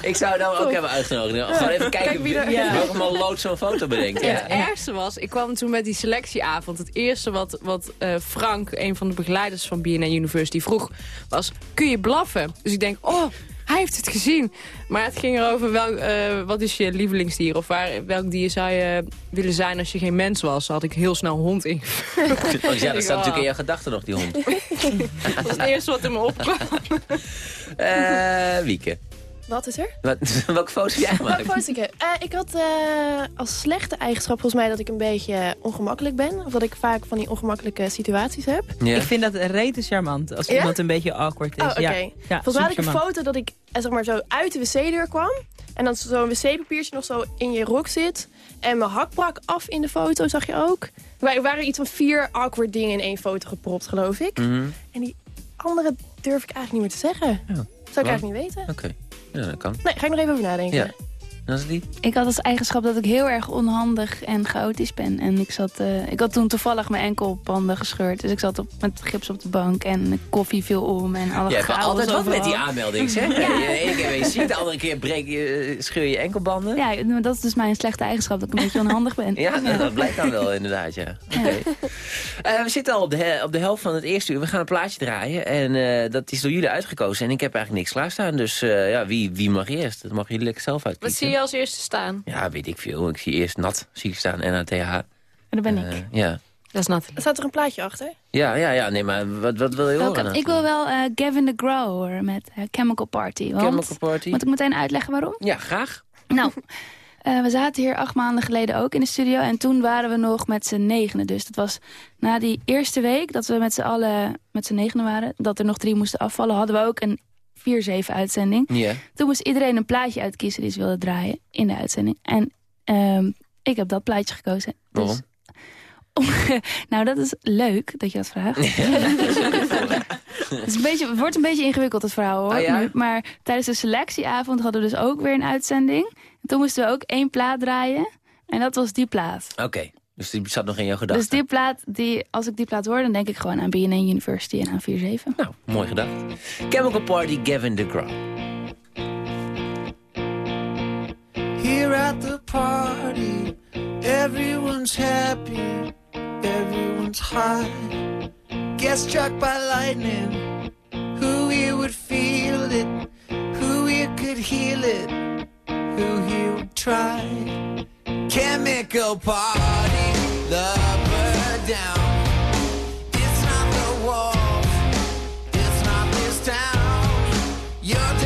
(laughs) ik zou nou ook hebben uitgenodigd. Gewoon even kijken wie wie er- ja. welke maloot zo'n foto bedenkt. Ja. het ergste was, ik kwam toen met die selectieavond. Het eerste wat, wat eh, Frank, een van de begeleiders van BNN University, vroeg was... kun je blaffen? Dus ik denk, oh, hij heeft het gezien. Maar het ging erover, welk, eh, wat is je lievelingsdier? Of waar, welk dier zou je willen zijn als je geen mens was? had ik heel snel hond ingevuld. Want ja, dat staat Oh. natuurlijk in jouw (laughs) gedachten nog, die hond. Dat was het eerste wat in me opkwam. Wieke, Wat is er? wat, (laughs) welke foto's heb jij Welke gemaakt? foto's ik heb? Eh, ik had eh, als slechte eigenschap volgens mij dat ik een beetje ongemakkelijk ben. Of dat ik vaak van die ongemakkelijke situaties heb. Ja. Ik vind dat rete charmant als Ja? iemand een beetje awkward is. Oh, oké. Ja. Ja, Volgens mij had ik een foto dat ik eh, zeg maar, zo uit de wc-deur kwam. En dan zo'n wc-papiertje nog zo in je rok zit. En mijn hak brak af in de foto, zag je ook. Er waren iets van vier awkward dingen in één foto gepropt, geloof ik. Mhm. En die andere durf ik eigenlijk niet meer te zeggen. Ja. Zou ik eigenlijk niet weten. Oké, ja, dat kan. Nee, ga ik nog even over nadenken. Ja. Ik had als eigenschap dat ik heel erg onhandig en chaotisch ben. En ik, zat, eh, ik had toen toevallig mijn enkelbanden gescheurd. Dus ik zat op, met gips op de bank en de koffie viel om. En alle wel chaos altijd wat met die aanmelding, zeg. De ene keer ben je ziek, de andere keer breek je, scheur je enkelbanden. Ja, maar dat is dus mijn slechte eigenschap, dat ik een beetje onhandig ben. Ja, nou, dat blijkt dan wel inderdaad, ja. Oké. Eh, we zitten al op de, op de helft van het eerste uur. We gaan een plaatje draaien en eh, dat is door jullie uitgekozen. En ik heb eigenlijk niks klaarstaan, dus eh, ja, wie, wie mag eerst? Dat mag jullie lekker zelf uitkiezen. Je als eerste staan? Ja, weet ik veel. Ik zie eerst Nat zie ik staan, NATH. En dat ben ik. Eh, ja. Dat is. Er staat er een plaatje achter. Ja, ja, ja. Nee, maar wat, wat wil je Welke? horen? ik wil wel eh, Gavin de Grow horen met eh, Chemical Party. Want, Chemical Party. Moet ik meteen uitleggen waarom? Ja, graag. Nou, eh, we zaten hier acht maanden geleden ook in de studio. En toen waren we nog met z'n negenen. Dus dat was na die eerste week dat we met z'n allen met z'n negenen waren. Dat er nog drie moesten afvallen. Hadden we ook een 4-7 uitzending. Ja. Toen moest iedereen een plaatje uitkiezen die ze wilde draaien in de uitzending. En ehm, ik heb dat plaatje gekozen. Dus- Waarom? (laughs) nou, dat is leuk dat je dat vraagt. (laughs) het, is een beetje, het wordt een beetje ingewikkeld, het verhaal hoor. Ah, ja? nu. Maar tijdens de selectieavond hadden we dus ook weer een uitzending. En toen moesten we ook één plaat draaien. En dat was die plaat. Oké, dus die zat nog in jouw gedachten. Dus die plaat, die, als ik die plaat hoor, dan denk ik gewoon aan BNN University en aan 4-7. Nou, mooi gedacht. Chemical Party, Gavin DeGraw. Here at the party, everyone's happy, everyone's high. Get struck by lightning, who here would feel it, who here could heal it, who here would try. Chemical party, lover down. It's not the walls, it's not this town. You're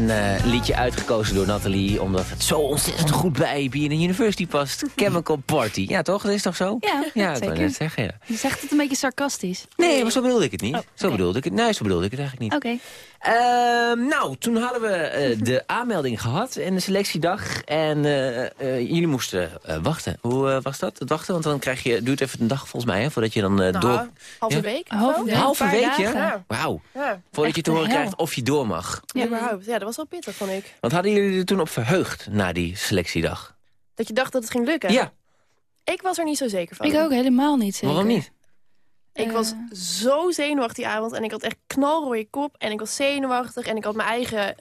En eh, liedje uitgekozen door Nathalie, omdat het zo ontzettend goed bij BNN University past. Chemical Party. Ja, toch? Dat is toch zo? Ja, ja ik wou zeker. net zeggen, ja. Je zegt het een beetje sarcastisch. Nee, maar zo bedoelde ik het niet. Oh, Zo bedoelde ik het. Nee, zo bedoelde ik het eigenlijk niet. Oké. Ehm, nou, toen hadden we eh, (laughs) de aanmelding gehad en de selectiedag. En eh, eh, jullie moesten eh, wachten. Hoe was dat, het wachten? Want dan krijg je, duurt even een dag volgens mij, hè, voordat je dan eh, door... halve Ja. week. Halve week. Halve week, ja? Wauw. Ja, Voordat je te horen hel. krijgt of je door mag. ja, überhaupt. Ja, dat was wel pittig, vond ik. Want hadden jullie er toen op verheugd na die selectiedag? Dat je dacht dat het ging lukken. Ja, Ik was er niet zo zeker van. Ik ook helemaal niet zeker. waarom niet? Ik was zo zenuwachtig die avond en ik had echt knalrooie kop en ik was zenuwachtig en ik had mijn eigen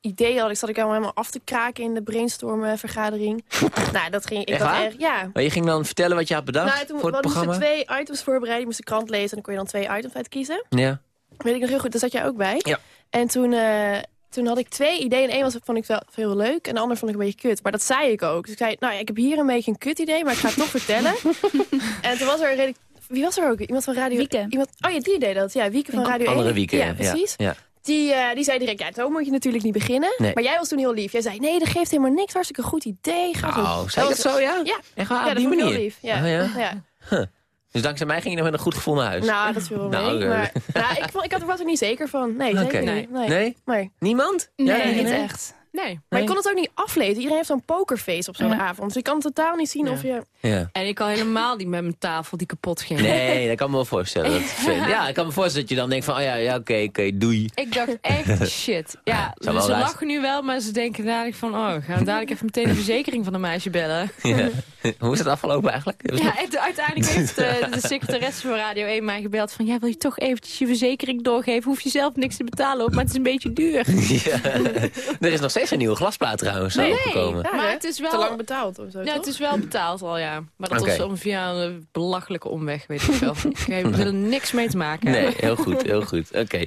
ideeën. Had ik zat ik helemaal af te kraken in de brainstorm vergadering. (laughs) nou, dat ging ik Echt had echt ja. Maar je ging dan vertellen wat je had bedacht Nou, toen voor het we moesten programma? twee items voorbereiden. Je moest de krant lezen en dan kon je dan twee items uitkiezen. Ja. Weet ik nog heel goed, daar zat jij ook bij. Ja. En toen, eh, toen had ik twee ideeën. En één was, vond ik wel heel leuk en de ander vond ik een beetje kut. Maar dat zei ik ook. Dus ik zei, nou ja, ik heb hier een beetje een kut idee, maar ik ga het toch (laughs) vertellen. en toen was er een redelijk... Wie was er ook? Iemand van Radio... Wieke. Iemand, oh ja, die deed dat. Ja, Wieke van Radio 1. Andere weekend. Ja, precies. Ja. Die, eh, die zei direct, ja, zo moet je natuurlijk niet beginnen. Nee. Maar jij was toen heel lief. Jij zei, nee, dat geeft helemaal niks. Hartstikke goed idee. Ga goed. Oh, zei dat zo, ja? Ja, Echt waar, ja dat die ik heel manier? lief. Ja. Oh, ja? ja. Dus dankzij mij ging je nog met een goed gevoel naar huis? Nou, dat viel wel (laughs) mee. Nou, maar, nou, ik, vond, ik had er was er niet zeker van. Nee, Oké. zeker Nee. niet. Nee. Nee? Nee. Niemand? Nee, Ja, niet nee? echt. Nee. Maar Nee? je kon het ook niet aflezen. Iedereen heeft zo'n pokerface op zo'n Ja. avond. Dus je kan totaal niet zien Ja. of je... Ja. En ik kan helemaal niet met mijn tafel die kapot ging. Nee, dat kan me wel voorstellen. Dat (laughs) vervelend- ja, ik kan me voorstellen dat je dan denkt van, oh ja, ja oké, oké, doei. Ik dacht echt, (laughs) shit. Ja, wel ze luisteren. lachen nu wel, maar ze denken dadelijk van... oh, gaan we dadelijk even meteen de verzekering van een meisje bellen. Ja. (laughs) Hoe is het afgelopen eigenlijk? Ja, en uiteindelijk heeft eh, de secretaresse van Radio 1 mij gebeld van... ja, wil je toch eventjes je verzekering doorgeven? Hoef je zelf niks te betalen op, maar het is een beetje duur. Ja. Er is nog steeds een nieuwe glasplaat trouwens Nee. opgekomen. Ja, Maar het is wel- Te lang betaald of zo, Ja, toch? het is wel betaald al, ja. Maar dat Oké. was om via een belachelijke omweg, weet ik wel. (laughs) ik wil er niks mee te maken Nee, heel goed, heel goed. Oké.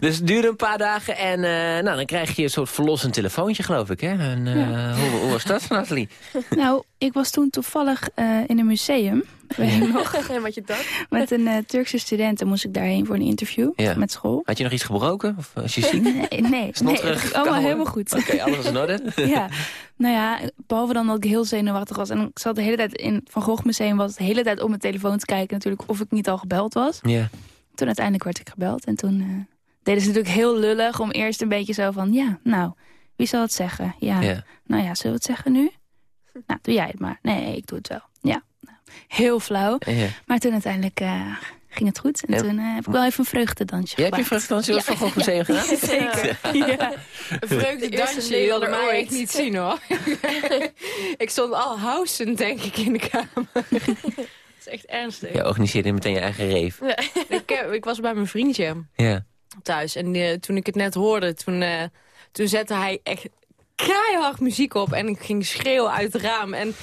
Dus het duurde een paar dagen en eh, nou, dan krijg je een soort verlossend telefoontje, geloof ik. Hè? En, eh, hoe, hoe was dat, Nathalie? Nou, ik was toen toevallig eh, in een museum. (laughs) Nog. En (laughs) wat je dacht. Met een eh, Turkse student. En moest ik daarheen voor een interview Ja. met school. Had je nog iets gebroken? Of als je ziek? (laughs) Nee, nee, nee Snotterig, allemaal helemaal goed. Oké, alles was in orde? ja, nou ja, behalve dan dat ik heel zenuwachtig was. En ik zat de hele tijd in het Van Gogh Museum, was de hele tijd op mijn telefoon te kijken natuurlijk of ik niet al gebeld was. Ja. Toen uiteindelijk werd ik gebeld en toen eh, deden ze natuurlijk heel lullig om eerst een beetje zo van, ja, nou, wie zal het zeggen? Ja, Ja. nou ja, zullen we het zeggen nu? (laughs) Nou, doe jij het maar. Nee, ik doe het wel. Ja, nou, heel flauw. ja. Maar toen uiteindelijk eh, ging het goed. En Ja. toen eh, heb ik wel even een vreugdedansje Jij hebt je vreugdedansje het Van Gogh Museum gedaan? (laughs) Zeker. Ja. (laughs) Een vreugdedansje wilde mij ooit. niet zien, hoor. ik stond al housend, denk ik, in de kamer. Dat is echt ernstig. Je organiseerde meteen je eigen reef. Ik, heb- ik was bij mijn vriendje Ja. thuis. En eh, toen ik het net hoorde, toen, eh, toen zette hij echt keihard muziek op. En ik ging schreeuwen uit het raam. En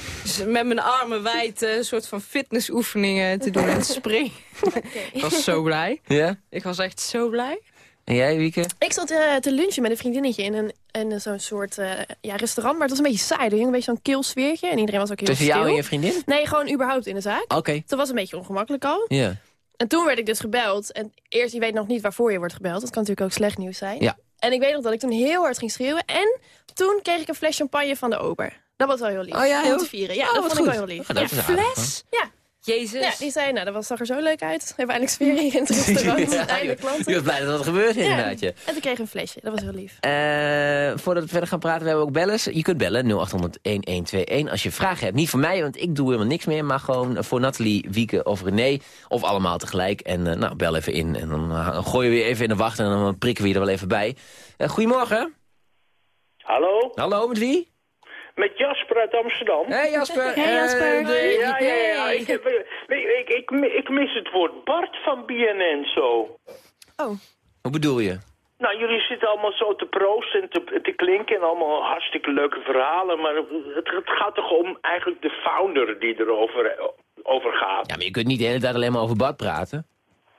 met mijn armen wijd eh, een soort van fitnessoefeningen te doen en te springen. (laughs) ik was zo blij. Ja? Ik was echt zo blij. En jij, Wieke? Ik zat eh, te lunchen met een vriendinnetje in, een, in zo'n soort eh, ja, restaurant. Maar het was een beetje saai. Er hing een beetje zo'n kil sfeertje. En iedereen was ook heel Tussen stil. jou en je vriendin? Nee, gewoon überhaupt in de zaak. Oké. Het was een beetje ongemakkelijk al. Ja. En toen werd ik dus gebeld. En eerst, je weet nog niet waarvoor je wordt gebeld. Dat kan natuurlijk ook slecht nieuws zijn. Ja. En ik weet nog dat ik toen heel hard ging schreeuwen. En toen kreeg ik een fles champagne van de ober. Dat was wel heel lief. Oh ja, Om te vieren. Ja, Oh, dat vond ik goed. wel heel lief. Oh, ja. aardig, Fles? Ja. Jezus. ja, die zei, nou, dat was, zag er zo leuk uit. Hebben eindelijk sfeer in het (laughs) restaurant. Ja, Eindelijk je klanten. was blij dat dat gebeurt inderdaad. Ja. En toen kreeg ik een flesje. Dat was heel lief. Eh, voordat we verder gaan praten, we hebben ook bellers. Je kunt bellen 0800-1121 als je vragen hebt. Niet voor mij, want ik doe helemaal niks meer. Maar gewoon voor Nathalie, Wieke of René. Of allemaal tegelijk. En eh, nou, bel even in. En dan eh, gooien we je even in de wacht. En dan prikken we je er wel even bij. Eh, goedemorgen. Hallo, Hallo, met wie? Met Jasper uit Amsterdam. Hey Jasper. Hey, Jasper. Eh, de- Ja, ja, ja. Ik, heb, eh, ik, ik, ik mis het woord Bart van BNN zo. Hoe bedoel je? Nou, jullie zitten allemaal zo te proosten en te, te klinken en allemaal hartstikke leuke verhalen. Maar het, het gaat toch om eigenlijk de founder die erover over gaat. Ja, maar je kunt niet de hele tijd alleen maar over Bart praten.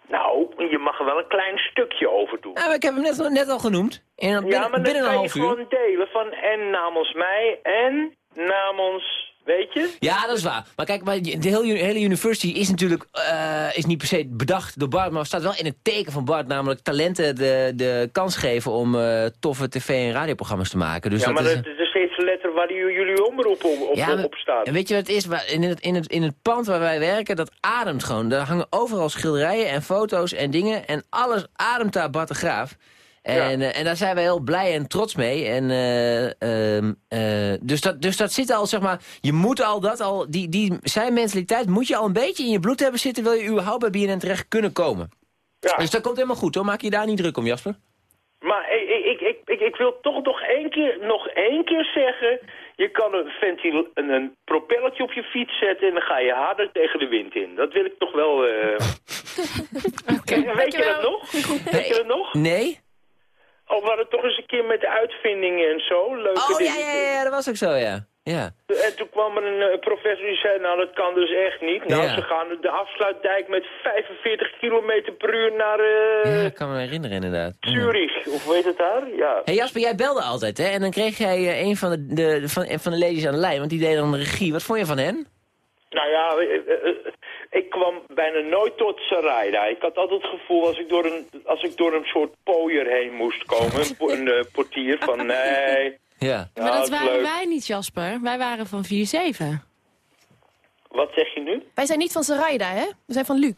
Nou, je mag er wel een klein stukje over doen. Ja, maar ik heb hem net, net al genoemd. En dan binnen, ja, maar binnen een kan je half uur. gewoon delen van en namens mij en namens, weet je? Ja, dat is waar. Maar kijk, maar de hele, hele university is natuurlijk eh, is niet per se bedacht door Bart... maar staat wel in het teken van Bart, namelijk talenten de, de kans geven... om eh, toffe tv- en radioprogramma's te maken. Dus ja, dat maar is steeds een letter waar jullie jullie omroep op, op, Ja, maar- op staat. En weet je wat het is? In het, in, het, in het pand waar wij werken, dat ademt gewoon. Daar hangen overal schilderijen en foto's en dingen. En alles ademt daar Bart de Graaf. En, eh, en daar zijn wij heel blij en trots mee. En, eh, ehm, eh, dus, dat, dus dat zit al, zeg maar... Je moet al dat al... Die, die, zijn mentaliteit moet je al een beetje in je bloed hebben zitten... wil je überhaupt bij BNN terecht kunnen komen. Ja. Dus dat komt helemaal goed, hoor. Maak je daar niet druk om, Jasper. Ik, wil toch nog één keer, nog één keer zeggen... je kan een, ventil, een, een propelletje op je fiets zetten... en dan ga je harder tegen de wind in. Dat wil ik toch wel... eh (laughs) Weet je dat nog? Weet je dat nog? Nee? Oh, we hadden toch eens een keer met uitvindingen en zo. Leuke Oh, ja, ja, ja, dat was ook zo, ja. Ja. En toen kwam er een eh, professor die zei, nou dat kan dus echt niet. Nou, Ja. ze gaan de afsluitdijk met 45 km per uur naar eh ja, ik kan me herinneren, inderdaad. Zurich. Of weet het daar? Ja. Hey Jasper, jij belde altijd, hè? En dan kreeg jij eh, een van de, de, van, van de ladies aan de lijn, want die deed dan de regie. Wat vond je van hen? Nou ja, ik kwam bijna nooit tot Sarayda. Ik had altijd het gevoel als ik door een, als ik door een soort pooier heen moest komen. (laughs) Een, po- een portier van nee. Ja. Ja, maar dat waren leuk. wij niet, Jasper. Wij waren van 4-7. Wat zeg je nu? Wij zijn niet van Sarayda, hè? We zijn van Luc.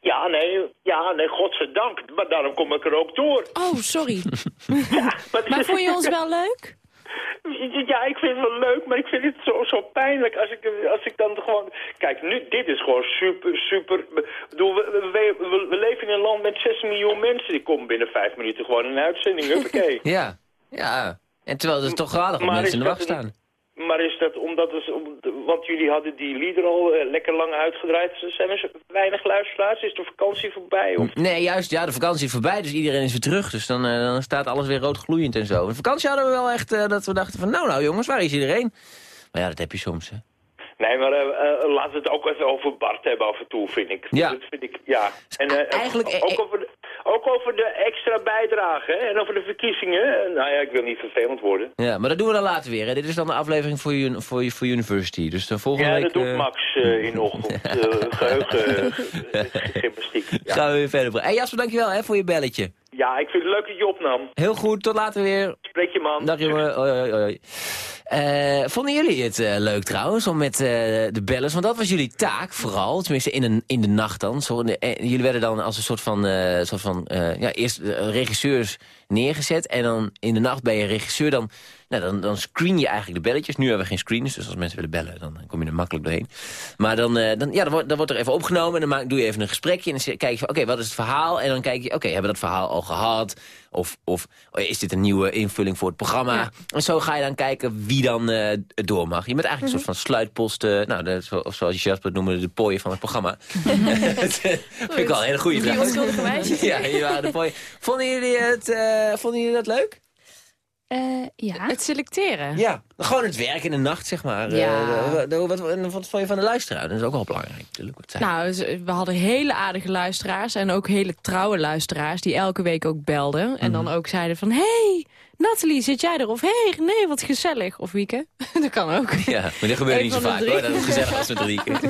Ja, nee, ja, nee, godzijdank. Maar daarom kom ik er ook door. Oh, sorry. (laughs) Maar, maar vond je ons wel leuk? Ja, ik vind het wel leuk, maar ik vind het zo, zo pijnlijk als ik, als ik dan gewoon... Kijk, nu, dit is gewoon super, super... Bedoel, we, we, we- we leven in een land met 6 miljoen mensen. Die komen binnen vijf minuten gewoon in een uitzending. Huppakee. (laughs) Ja. Ja. En terwijl is toch aardig mensen in de wacht staan. Maar is dat omdat het... om- Want jullie hadden die lieder al eh, lekker lang uitgedraaid. Zijn er weinig luisteraars? Is de vakantie voorbij? Of... Nee, juist, ja, de vakantie is voorbij, dus iedereen is weer terug. Dus dan, eh, dan staat alles weer rood gloeiend en zo. De vakantie hadden we wel echt eh, dat we dachten van, nou nou jongens, waar is iedereen? Maar ja, dat heb je soms, hè. Nee, maar eh, laten we het ook even over Bart hebben af en toe, vind ik. Ja. Dat vind ik, ja. En, eh, Eigenlijk, ook, over de, ook over de extra bijdrage hè, en over de verkiezingen. Nou ja, ik wil niet vervelend worden. Ja, maar dat doen we dan later weer. Hè. Dit is dan de aflevering voor, uni- voor, voor University. Dus dan volgende Ja, week dat doet Max eh, in de ochtend. (laughs) eh geheugen, eh, gymnastiek. Ja. gaan we weer verder. Hey Jasper, dankjewel hè, voor je belletje. Ja, ik vind het leuk dat je opnam. Heel goed, tot later weer. Spreek je man. Dag jongen. Hoi, hoi, hoi. Eh, vonden jullie het eh, leuk trouwens om met eh, de bellers? Want dat was jullie taak vooral, tenminste in, een, in de nacht dan. Zo, jullie werden dan als een soort van, soort van ja, eerst regisseurs neergezet. En dan in de nacht ben je regisseur. Dan, nou, dan, dan screen je eigenlijk de belletjes. Nu hebben we geen screeners, dus als mensen willen bellen, dan kom je er makkelijk doorheen. Maar dan, eh, dan, ja, dan, wordt, dan wordt er even opgenomen en dan maak, doe je even een gesprekje. En dan kijk je van, oké, wat is het verhaal? En dan kijk je, oké, hebben we dat verhaal al gehad? Of, of oh, is dit een nieuwe invulling voor het programma? En zo ga je dan kijken wie dan het door mag. Je bent eigenlijk een soort van sluitposten. Nou, de, zo, of zoals Jasper noemde, de pooien van het programma. (laughs) (laughs) dat vind ik wel een hele goede Die vraag. onschuldige meisjes. Ja, hier waren de pooien. Vonden jullie, het, eh, vonden jullie dat leuk? Eh, ja. Het selecteren. Ja, gewoon het werk in de nacht, zeg maar. Ja. Eh, wat, wat, vond je van de luisteraar? Dat is ook wel belangrijk natuurlijk. Wat zei- Nou, we hadden hele aardige luisteraars en ook hele trouwe luisteraars die elke week ook belden. En dan ook zeiden van, hey, Nathalie, zit jij er? Of hey, nee, wat gezellig. Of Wieke. (laughs) dat kan ook. ja, maar dat gebeurt niet zo vaak hoor. Dat is gezellig als met drie keer. (laughs)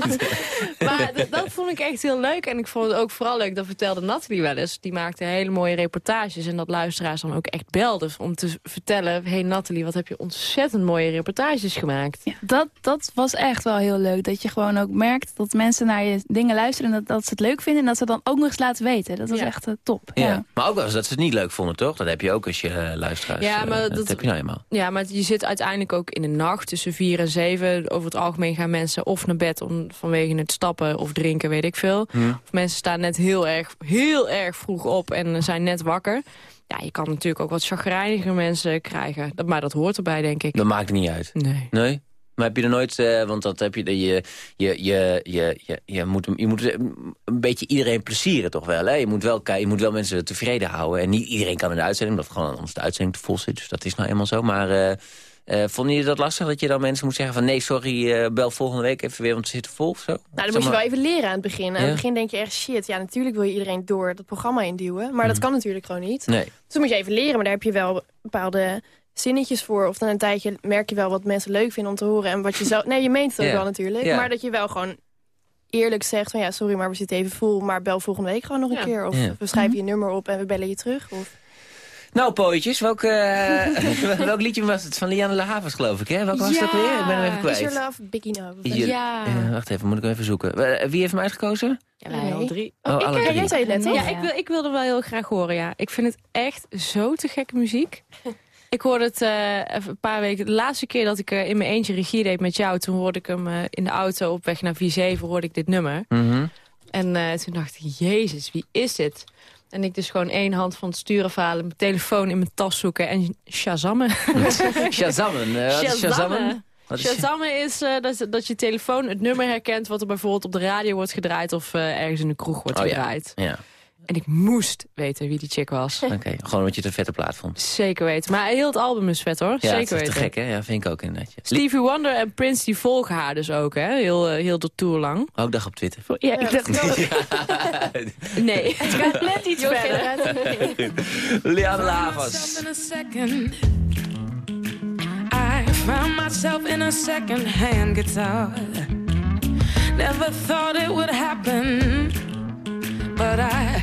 Maar dat, dat vond ik echt heel leuk. En ik vond het ook vooral leuk, dat vertelde Nathalie wel eens. Die maakte hele mooie reportages. En dat luisteraars dan ook echt belden om te vertellen... hey Nathalie, wat heb je ontzettend mooie reportages gemaakt. Ja, dat, dat was echt wel heel leuk. Dat je gewoon ook merkt dat mensen naar je dingen luisteren... en dat, dat ze het leuk vinden en dat ze het dan ook nog eens laten weten. Dat was Ja. echt eh, top. Ja. Ja. Maar ook wel eens dat ze het niet leuk vonden, toch? Dat heb je ook als je uh, luisteraars... Ja, maar eh, dat- heb je nou eenmaal. Ja, maar je zit uiteindelijk ook in de nacht tussen vier en zeven. Over het algemeen gaan mensen of naar bed om, vanwege het stappen of drinken, weet ik veel. Of mensen staan net heel erg, heel erg vroeg op en zijn net wakker. Ja, je kan natuurlijk ook wat chagrijnige mensen krijgen. Dat, maar dat hoort erbij, denk ik. Dat maakt niet uit. Nee. Nee? Maar heb je er nooit, eh, want dat heb je, je, je, je, je, je, je moet, je moet een beetje iedereen plezieren toch wel. Hè? Je, moet wel je moet wel mensen tevreden houden. En niet iedereen kan in de uitzending, omdat gewoon anders de uitzending te vol zit. Dus dat is nou eenmaal zo. Maar eh eh, vonden jullie dat lastig dat je dan mensen moet zeggen van... nee, sorry, bel volgende week even weer, want ze zitten vol of zo? Nou, dan moet je wel even leren aan het begin. Aan Ja. het begin denk je echt, shit, ja, natuurlijk wil je iedereen door dat programma induwen. Maar dat kan natuurlijk gewoon niet. Nee. Dus dan moet je even leren, maar daar heb je wel bepaalde zinnetjes voor. Of dan een tijdje merk je wel wat mensen leuk vinden om te horen. En wat je zelf... Nee, je meent het ook (laughs) Ja. wel natuurlijk. Ja. Maar dat je wel gewoon eerlijk zegt van ja, sorry, maar we zitten even vol. Maar bel volgende week gewoon nog een Ja. keer. Of Ja. we schrijven je nummer op en we bellen je terug. Of... Nou, pooitjes, welk, eh, (laughs) (laughs) welk liedje was het? Van Lianne La Havas, geloof ik, hè? Welk was dat weer? Ik ben hem even kwijt. Is your love big enough? Is je- Ja. Ja, wacht even, moet ik hem even zoeken. Eh, Wie heeft hem uitgekozen? Ja, wij Nee. al drie. Oh, ik, alle eh, drie. jij zei het net, toch? Ja, ik, wil, ik wilde wel heel graag horen, ja. Ik vind het echt zo te gekke muziek. Ik hoorde het even een paar weken... De laatste keer dat ik eh, in mijn eentje regie deed met jou... toen hoorde ik hem eh, in de auto op weg naar 4-7 hoorde ik dit nummer. Mhm. En toen dacht ik, jezus, wie is dit? En ik dus gewoon één hand van het sturen verhalen... mijn telefoon in mijn tas zoeken en shazammen. (laughs) Shazammen. wat is Shazammen? Wat is- Shazammen is dat, dat je telefoon het nummer herkent... wat er bijvoorbeeld op de radio wordt gedraaid... of ergens in de kroeg wordt Oh, ja. gedraaid. Ja, En ik moest weten wie die chick was. oké. Gewoon omdat je het een vette plaat vond. Zeker weten. Maar heel het album is vet hoor. Ja, Zeker het is weten. te gek, hè? Ja, vind ik ook inderdaad. Stevie Wonder en Prince die volgen haar dus ook, hè? Heel, eh, heel de tour lang. Ook dag op Twitter. Ja, ik dacht (laughs) Nee. (laughs) Het gaat net iets verder. Lianne La Havas. in a second. I found myself in a second-hand guitar. Never thought it would happen. But I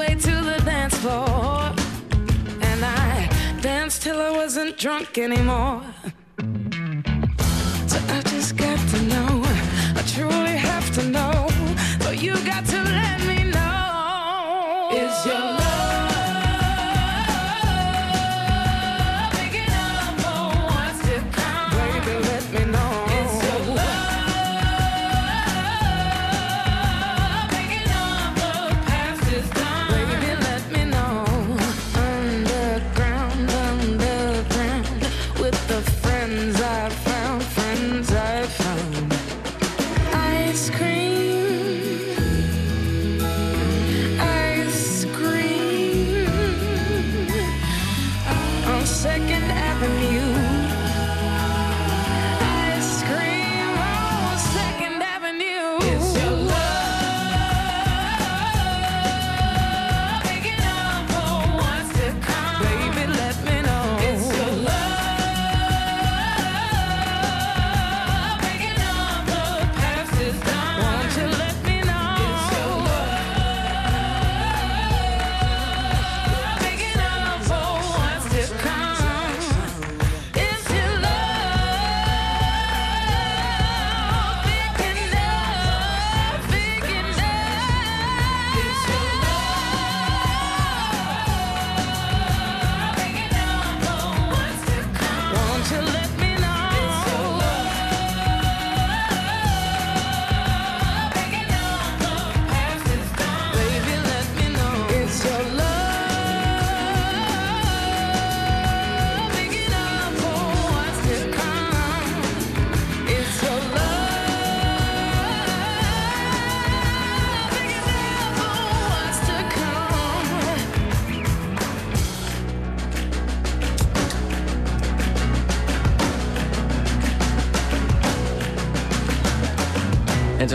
till I wasn't drunk anymore. So I just got to know, I truly have to know. So you got to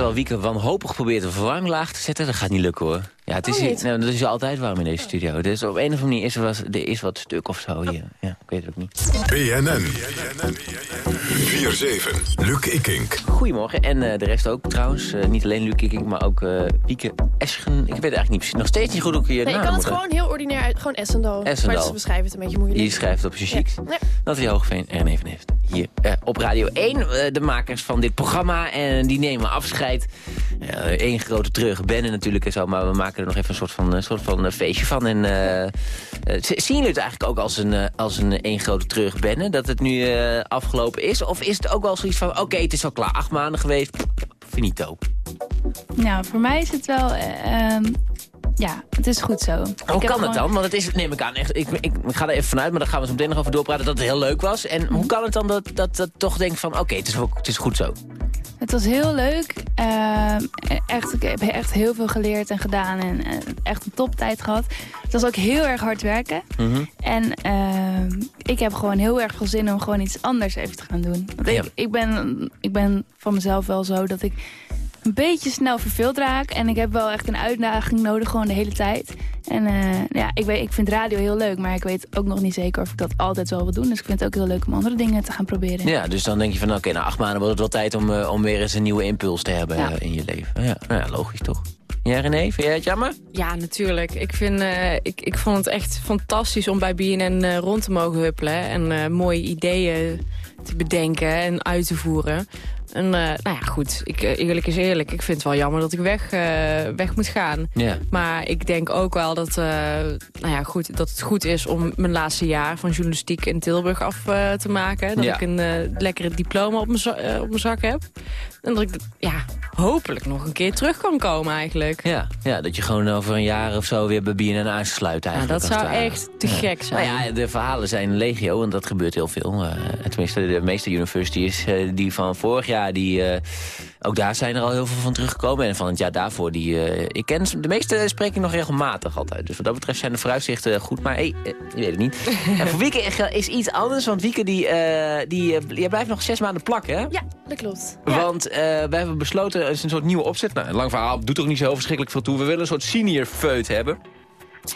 terwijl Wieke wanhopig probeert een verwarmlaag te zetten, dat gaat niet lukken hoor. Ja, het is, Oh, hier, niet? nou, dat is altijd warm in deze studio. Dus op een of andere manier is er, was, er is wat stuk of zo hier. Ja, ik weet het ook niet. BNN. 4-7. Luc Ikink. Goedemorgen. En eh, de rest ook trouwens. Eh, niet alleen Luc Kikking, maar ook eh Wieke Eschen. Ik weet eigenlijk niet precies, nog steeds niet goed hoe ik je Nee, ik kan het moet- gewoon heel ordinair uit. Gewoon Essendal. Essendal. Maar ze beschrijven het een beetje moeilijk. Je schrijft op je chic. Ja. Nathalie Hoogveen en even heeft hier op Radio 1. eh, de makers van dit programma. En die nemen afscheid. Eén grote terug. Bennen natuurlijk en zo. Maar we maken er nog even een soort van, soort van eh, feestje van. En eh, eh, zien jullie het eigenlijk ook als een, als een één grote terug bennen? Dat het nu afgelopen is? Of is het ook wel zoiets van... Oké, het is al klaar. Acht maanden geweest. Finito. Nou, voor mij is het wel... eh, ehm, ja, het is goed zo. Hoe kan het dan? Want het is, neem ik aan, echt, ik, ik, ik ga er even vanuit, maar daar gaan we zo meteen nog over doorpraten, dat het heel leuk was. En hoe kan het dan dat dat, dat toch denkt van, oké, het, is het is goed zo? Het was heel leuk. Ehm, echt, ik heb echt heel veel geleerd en gedaan. En eh, echt een toptijd gehad. Het was ook heel erg hard werken. Mhm. En ehm, ik heb gewoon heel erg veel zin om gewoon iets anders even te gaan doen. Want Ja. ik, ik, ben, ik ben van mezelf wel zo dat ik een beetje snel verveeld raak. En ik heb wel echt een uitdaging nodig gewoon de hele tijd. En eh, ja, ik, weet, ik vind radio heel leuk. Maar ik weet ook nog niet zeker of ik dat altijd wel wil doen. Dus ik vind het ook heel leuk om andere dingen te gaan proberen. Ja, dus dan denk je van, oké, na acht maanden wordt het wel tijd om, eh, om weer eens een nieuwe impuls te hebben Ja. eh, in je leven. Ja, nou ja, logisch toch? Ja, René, vind jij het jammer? Ja, natuurlijk. Ik, vind, eh, ik, ik vond het echt fantastisch om bij BNN rond te mogen huppelen. En eh, mooie ideeën te bedenken en uit te voeren. En eh, nou ja, goed. Ik, eh, eerlijk is eerlijk. Ik vind het wel jammer dat ik weg, eh, weg moet gaan. Maar ik denk ook wel dat, nou ja, goed, dat het goed is om mijn laatste jaar van journalistiek in Tilburg af te maken. Dat ik een lekkere diploma op mijn, op mijn zak heb. En dat ik ja, hopelijk nog een keer terug kan komen eigenlijk. Ja, ja, dat je gewoon over een jaar of zo weer bij BNN aansluit Ja, eigenlijk. dat als zou echt te gek zijn. Nou ja, de verhalen zijn legio en dat gebeurt heel veel. Eh, tenminste, de meeste universities eh, die van vorig jaar ja, die, eh, ook daar zijn er al heel veel van teruggekomen. En van het jaar daarvoor, die, eh, ik ken de meeste spreek ik nog regelmatig altijd. Dus wat dat betreft zijn de vooruitzichten goed. Maar hey, eh, je weet het niet. (laughs) en voor Wieke is iets anders, want Wieke, die, eh, die, eh, jij blijft nog zes maanden plakken, hè? Ja, dat klopt. Want eh, wij hebben besloten, het is een soort nieuwe opzet. Nou, een lang verhaal, doet toch niet zo verschrikkelijk veel toe. We willen een soort senior feut hebben.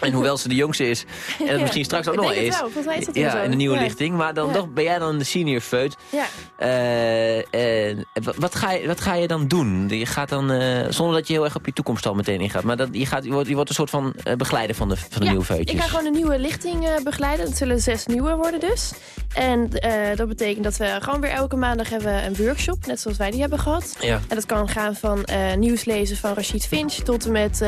En hoewel ze de jongste is, en het (laughs) Ja, misschien straks ook nog het is. wel, ja, in de nieuwe Ja. lichting. Maar dan Ja. toch ben jij dan de senior feut. Ja. Eh, wa- wat, ga je, wat ga je dan doen? Je gaat dan, eh, zonder dat je heel erg op je toekomst al meteen ingaat. Maar dat, je, gaat, je, wordt, je wordt een soort van eh, begeleider van de, van de Ja, nieuwe feutjes. Ik ga gewoon een nieuwe lichting begeleiden. Dat zullen zes nieuwe worden dus. En dat betekent dat we gewoon weer elke maandag hebben een workshop. Net zoals wij die hebben gehad. Ja. En dat kan gaan van nieuws lezen van Rashid Finch... tot en met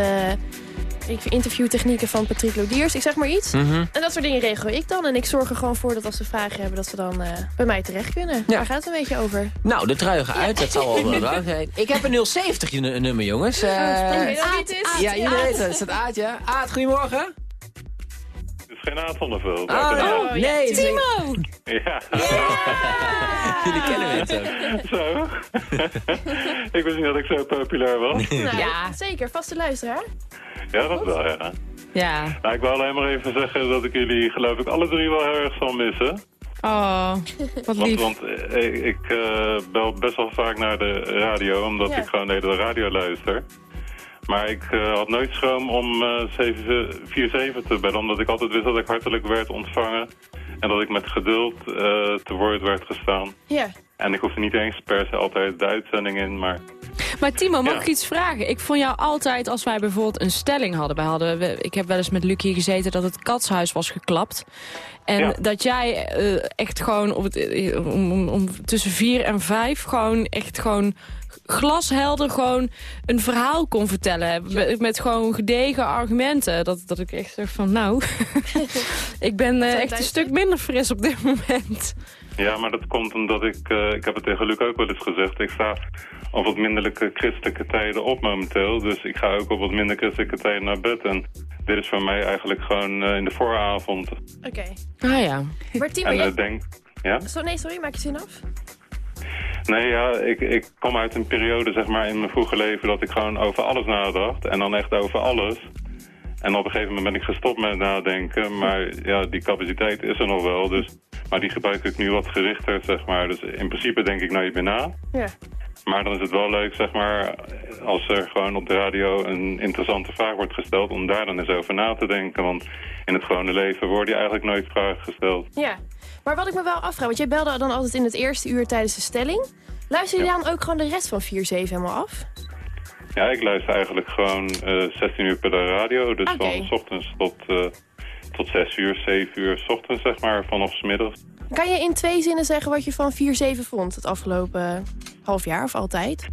ik- interviewtechnieken van Patrick Lodiers. Ik zeg maar iets. Mhm. En dat soort dingen regel ik dan. En ik zorg er gewoon voor dat als ze vragen hebben... dat ze dan eh, bij mij terecht kunnen. Daar gaat het een beetje over. Nou, de truien gaan uit, dat zal wel wel zijn. Ik heb een 070 nu- nummer, jongens. Eh, weet het is. ja, jullie weten het. Is dat Aad, ja? Aad, goedemorgen. Geen Aad van der Veld. Oh, uiteraard. nee. Timo! Ja. (laughs) Jullie kennen het ook. Zo. (laughs) ik wist niet dat ik zo populair was. Nou, Ja. zeker. Vaste luisteraar. Ja, dat wel, ja. Ja. Nou, ik wil alleen maar even zeggen dat ik jullie geloof ik alle drie wel heel erg zal missen. Oh, wat Want, lief. want eh, ik eh, bel best wel vaak naar de radio, omdat Ja. ik gewoon de hele radio luister. Maar ik eh, had nooit schroom om eh 747 te bellen, omdat ik altijd wist dat ik hartelijk werd ontvangen. En dat ik met geduld eh, te woord werd gestaan. Ja. En ik hoefde niet eens per se altijd de uitzending in, maar... Maar Timo, mag Ja. ik iets vragen? Ik vond jou altijd, als wij bijvoorbeeld een stelling hadden... Wij hadden we- ik heb wel eens met Luc hier gezeten dat het katshuis was geklapt. En Ja. dat jij echt gewoon op het, om, om, om tussen vier en vijf... gewoon echt gewoon glashelder gewoon een verhaal kon vertellen. Met, met gewoon gedegen argumenten. Dat, dat ik echt zeg van, nou... (laughs) ik ben eh, echt een stuk minder fris op dit moment. Ja, maar dat komt omdat ik, eh, ik heb het tegen Luc ook wel eens gezegd, ik sta op wat minderlijke christelijke tijden op momenteel. Dus ik ga ook op wat minder christelijke tijden naar bed. En dit is voor mij eigenlijk gewoon eh, in de vooravond. Oké. Ah ja. Maar Timo, en denk, ja? Zo, nee, sorry, maak je zin af? Nee, ja, ik, ik kom uit een periode zeg maar in mijn vroege leven dat ik gewoon over alles nadacht. En dan echt over alles. En op een gegeven moment ben ik gestopt met nadenken. Maar ja, die capaciteit is er nog wel. Dus, maar die gebruik ik nu wat gerichter, zeg maar. Dus in principe denk ik nooit meer na. Ja. Maar dan is het wel leuk, zeg maar, als er gewoon op de radio een interessante vraag wordt gesteld... om daar dan eens over na te denken. Want in het gewone leven worden je eigenlijk nooit vragen gesteld. Ja. Maar wat ik me wel afvraag, want jij belde dan altijd in het eerste uur tijdens de stelling. Luister je dan ook gewoon de rest van 4-7 helemaal af? Ja, ik luister eigenlijk gewoon eh 16 uur per dag radio. Dus van 's ochtends tot, eh, tot 6 uur, 7 uur 's ochtends, zeg maar, vanaf 's middags. Kan je in twee zinnen zeggen wat je van 4-7 vond het afgelopen half jaar of altijd?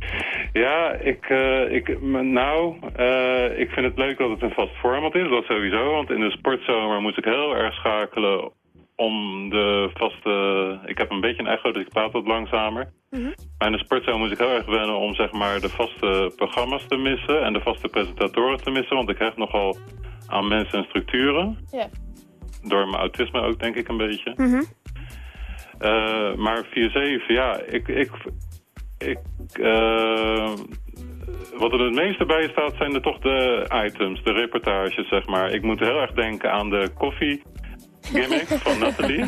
Ja, ik, eh, ik, nou, eh, ik vind het leuk dat het een vast format is, dat sowieso. Want in de sportzomer moest ik heel erg schakelen om de vaste... Ik heb een beetje een echo, dus ik praat wat langzamer. Maar in de sportzomer moest ik heel erg wennen om zeg maar de vaste programma's te missen... en de vaste presentatoren te missen, want ik hecht nogal aan mensen en structuren. Ja. Door mijn autisme ook, denk ik, een beetje. Mhm. Eh, maar 4-7, ja, ik... ik, ik eh, wat er het meeste bij staat zijn er toch de items, de reportages, zeg maar. Ik moet heel erg denken aan de koffie gimmick van Nathalie.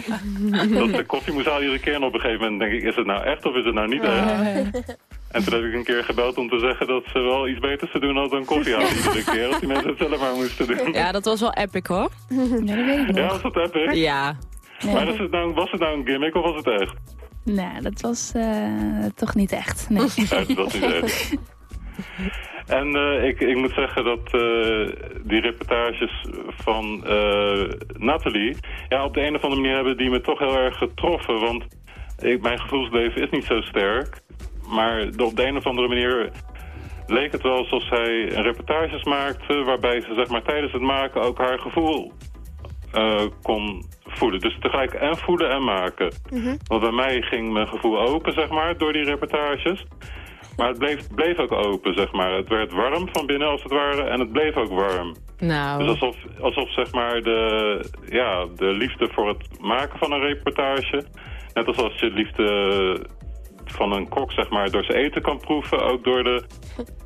dat ze koffie moest halen iedere keer. En op een gegeven moment denk ik, is het nou echt of is het nou niet echt? En toen heb ik een keer gebeld om te zeggen dat ze wel iets beters te doen had dan koffie halen iedere keer. Als die mensen het zelf maar moesten doen. Ja, dat was wel epic hoor. Ja, dat weet ik Ja, was dat epic? Ja. Maar was het, nou, was het nou een gimmick of was het echt? Nee, dat was eh, toch niet echt. Nee. Ja, dat was niet echt. En eh, ik, ik moet zeggen dat eh, die reportages van eh Nathalie... Ja, op de een of andere manier hebben die me toch heel erg getroffen. Want ik, mijn gevoelsleven is niet zo sterk. Maar op de een of andere manier leek het wel alsof zij reportages maakte... waarbij ze zeg maar, tijdens het maken ook haar gevoel kon voelen. Dus tegelijk en voelen en maken. Want bij mij ging mijn gevoel open, zeg maar, door die reportages. Maar het bleef, bleef ook open, zeg maar. Het werd warm van binnen, als het ware, en het bleef ook warm. Nou. Dus alsof, alsof zeg maar, de, ja, de liefde voor het maken van een reportage... net als als je liefde van een kok, zeg maar, door zijn eten kan proeven, ook door de,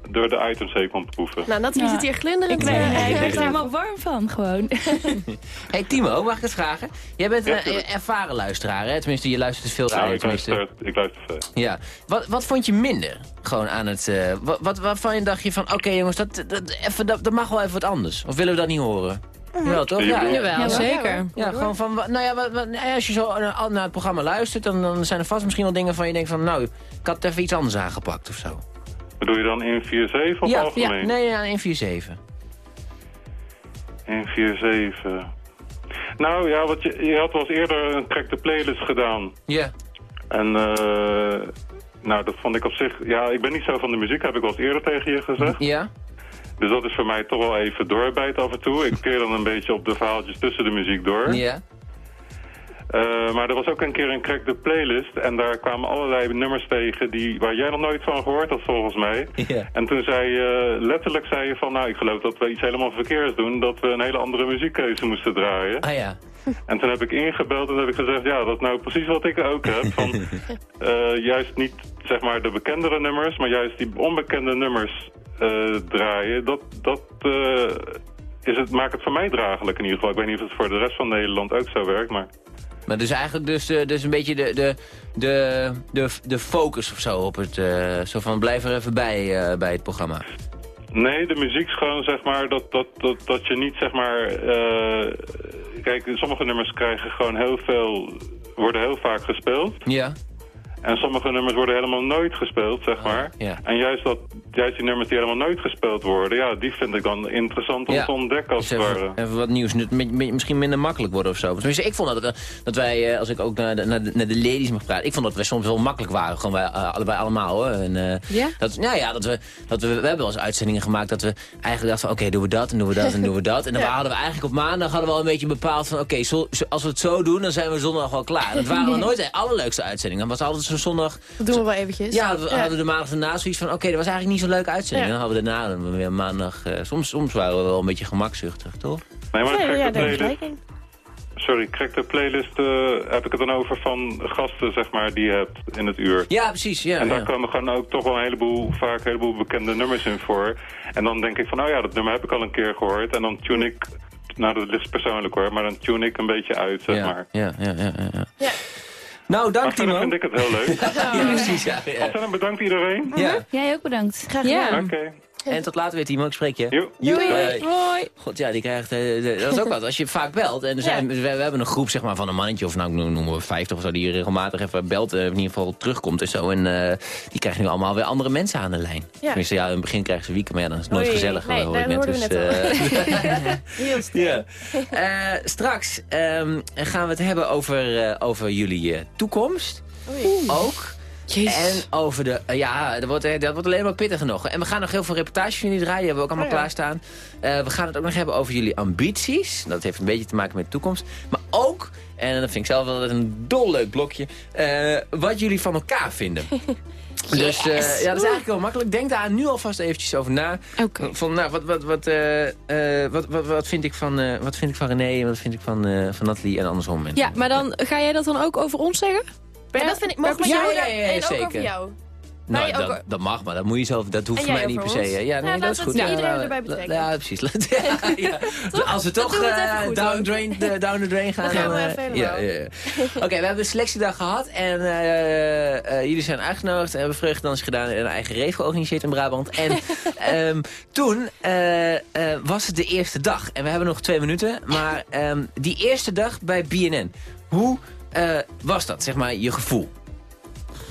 door de items heen kan proeven. Nou, Nathalie Ja. zit hier glinderend. Ik, ben, eh, ik word er helemaal warm van, gewoon. (laughs) Hey Timo, mag ik het vragen? Jij bent Ja, een eh, ervaren luisteraar, hè? Tenminste, je luistert dus veel Nou, radio. ik tenminste. luister, ik luister veel. Ja. Wat, wat vond je minder gewoon aan het... eh, wat, wat, waarvan je dacht je van, oké jongens, dat, dat, even, dat, dat mag wel even wat anders. Of willen we dat niet horen? Jawel, toch? Ja, Ja, ja. Jawel, Ja, zeker. Ja, gewoon van, nou ja, wat, wat- ja, als je zo naar, naar het programma luistert, dan, dan zijn er vast misschien wel dingen van je denkt van, nou, ik had even iets anders aangepakt of zo. Bedoel je dan in 4-7 of ja, algemeen? ja, nee, ja, 147. In 4-7. Nou ja, wat je, je had wel eens eerder een crack de playlist gedaan. Ja. En eh, nou, dat vond ik op zich... Ja, ik ben niet zo van de muziek, heb ik wel eens eerder tegen je gezegd. Ja? Dus dat is voor mij toch wel even doorbijt af en toe. Ik keer dan een beetje op de verhaaltjes tussen de muziek door. Ja. Eh, maar er was ook een keer een crack de playlist. En daar kwamen allerlei nummers tegen die, waar jij nog nooit van gehoord had volgens mij. Ja. En toen zei je, letterlijk zei je van... Nou, ik geloof dat we iets helemaal verkeers doen. Dat we een hele andere muziekkeuze moesten draaien. Ah ja. En toen heb ik ingebeld en heb ik gezegd... Ja, dat is nou precies wat ik ook heb. Van, (laughs) eh, juist niet, zeg maar, de bekendere nummers... maar juist die onbekende nummers eh, draaien. Dat, dat eh, is het, maakt het voor mij draaglijk in ieder geval. Ik weet niet of het voor de rest van Nederland ook zo werkt, maar... Maar dus eigenlijk dus, eh, dus een beetje de, de, de, de, de focus of zo op het... zo van blijf er even bij bij het programma. Nee, de muziek is gewoon, zeg maar, dat, dat, dat, dat je niet, zeg maar... kijk, sommige nummers krijgen gewoon heel veel... worden heel vaak gespeeld. Ja. En sommige nummers worden helemaal nooit gespeeld, zeg maar. ja. En juist, dat, juist die nummers die helemaal nooit gespeeld worden... ja, die vind ik dan interessant om Ja. te ontdekken, als Dus het even, ware. even wat nieuws. Misschien minder makkelijk worden of zo. Tenminste, ik vond dat, we- dat wij, eh, als ik ook naar de, naar, de, naar de ladies mag praten... ik vond dat wij soms wel makkelijk waren. Gewoon wij, eh, allebei allemaal. Hoor. En, eh, Ja? Dat, nou ja, dat we, dat we, we hebben wel eens uitzendingen gemaakt dat we eigenlijk dachten van... oké, doen we dat en doen we dat en doen we dat. En dan hadden we eigenlijk op maandag hadden we al een beetje bepaald van... oké, zo- zo- als we het zo doen, dan zijn we zondag wel klaar. Dat waren (laughs) wel nooit de allerleukste uitzendingen. Dan was altijd zo'n zondag... Dat doen we wel eventjes. Ja, we hadden de maandag daarna zoiets van... oké, dat was eigenlijk niet zo'n leuke uitzending. Ja. Dan hadden we daarna dan weer maandag... eh, soms, soms waren we wel een beetje gemakzuchtig, toch? Nee, maar Ja, crack ja, de daar heb je playlist... gelijk in. Sorry, crack de playlist eh, heb ik het dan over van gasten, zeg maar, die je hebt in het uur. Ja, precies. Ja, En daar ja. komen gewoon ook toch wel een heleboel, vaak een heleboel bekende nummers in voor. En dan denk ik van, oh ja, dat nummer heb ik al een keer gehoord. En dan tune ik, nou dat ligt persoonlijk hoor, maar dan tune ik een beetje uit, zeg ja, maar. Ja, ja, ja, ja, ja. Ja. Nou, dank Timo. vind ik het heel leuk. (laughs) Ja, precies. Ja, ja. Ontzettend bedankt iedereen. ja. Jij ook bedankt. Graag Ja. gedaan. Oké. En tot later weer, Timo. Ik spreek je. Doei. Hoi. God, ja, die krijgt... eh, de- dat is ook (laughs) wat. Als je vaak belt... En er zijn, we, we hebben een groep zeg maar, van een mannetje... of nou no- noemen we 50 of zo... die regelmatig even belt... eh, in ieder geval terugkomt en zo. En eh, die krijgen nu allemaal weer andere mensen aan de lijn. Tenminste, ja, in het begin krijgen ze wieken... maar ja, dan is het nooit Oei, gezellig. nee, hoor ik daar hoorden we Dus, net eh, (laughs) (laughs) Heel sterk. Ja. Eh, straks ehm, gaan we het hebben over, eh, over jullie toekomst. Ook. En over de... eh, ja, dat wordt, eh, dat wordt alleen maar pittiger nog. En we gaan nog heel veel reportages van jullie draaien. Die hebben we ook allemaal Oh ja. klaarstaan. Eh, we gaan het ook nog hebben over jullie ambities. Dat heeft een beetje te maken met de toekomst. Maar ook, en dat vind ik zelf wel een dolleuk blokje... wat jullie van elkaar vinden. (laughs) Dus ja, dat is eigenlijk heel makkelijk. Denk daar nu alvast eventjes over na. Van, nou, wat, wat, wat, wat, wat, wat, vind ik van, wat vind ik van René en wat vind ik van, van Nathalie en andersom. Ja, maar dan ga jij dat dan ook over ons zeggen? Ja, dat vind ik, mogen we Ja, ja, ja, en ook zeker. over jou. Nou, dat, ook. dat mag, maar dat moet je zelf, dat hoeft En voor mij niet per se. hè. Ja, nee, Ja, dat is goed. Ja, iedereen nou, erbij betrekken. Ja, precies. (laughs) Ja. Als we toch eh, down, drain, down the drain gaan. Gaan eh, ja, ja, ja. Oké, we hebben een selectiedag gehad en eh, jullie zijn uitgenodigd en hebben vreugdedans gedaan en een eigen reef georganiseerd in Brabant. En (laughs) ehm, toen was het de eerste dag en we hebben nog twee minuten, maar ehm, die eerste dag bij BNN, hoe eh, was dat, zeg maar, je gevoel?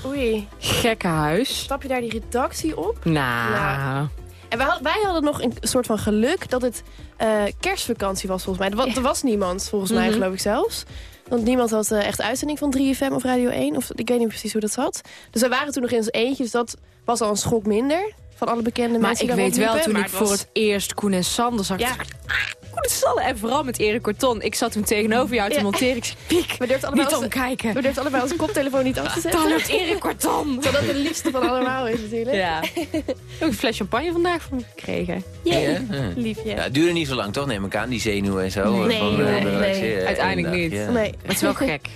Oei, Gekkenhuis. stap je daar die redactie op? Nou. Ja. En wij, wij hadden nog een soort van geluk dat het eh, kerstvakantie was volgens mij. Er, wa- er was niemand volgens mij, Mhm. geloof ik zelfs. Want niemand had eh, echt uitzending van 3FM of Radio 1. Of, ik weet niet precies hoe dat zat. Dus wij waren toen nog in ons eentje. Dus dat was al een schok minder. Van alle bekende Maar mensen ik die daar weet wel, toen Maar ik het voor was- het eerst Koen en Sander zag... Ja. Allen. En vooral met Erik Corton. Ik zat toen tegenover jou te Ja. monteren. Ik zei, (laughs) Piek, We durfden allemaal, niet onze, omkijken. we durfden allemaal onze koptelefoon niet af te zetten. Dan loopt Erik Corton. Terwijl (laughs) dat de liefste van allemaal is natuurlijk. Ja. (laughs) Ook een fles champagne vandaag van me gekregen. Ja, ja. Liefje. Ja, het duurde niet zo lang, toch? Neem ik aan, die zenuwen en zo. Nee, van, nee, eh, de nee. relaxeren. Uiteindelijk niet. ja. Nee. Het is wel gek.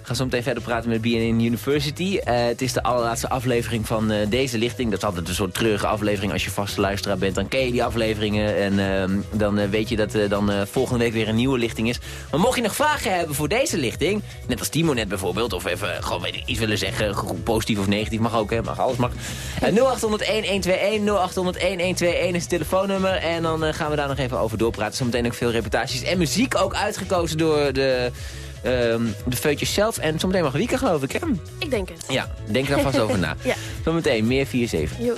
We gaan zo meteen verder praten met BNN University. Eh, het is de allerlaatste aflevering van eh, deze lichting. Dat is altijd een soort treurige aflevering. Als je vaste luisteraar bent, dan ken je die afleveringen. En ehm, dan eh, weet je dat dan eh, volgende week weer een nieuwe lichting is. Maar mocht je nog vragen hebben voor deze lichting... net als Timo net bijvoorbeeld... of even gewoon weet ik, iets willen zeggen... positief of negatief, mag ook, hè? Mag, alles mag. Eh 0800-1121, 0800-1121 is het telefoonnummer. En dan eh, gaan we daar nog even over doorpraten. Zometeen ook veel reportages en muziek ook uitgekozen door de... ehm, de feutjes zelf en zometeen mag Wieke geloof ik, hè? Ik denk het. Ja, denk er vast over na. (laughs) Ja. Zometeen meer 4-7. Jo.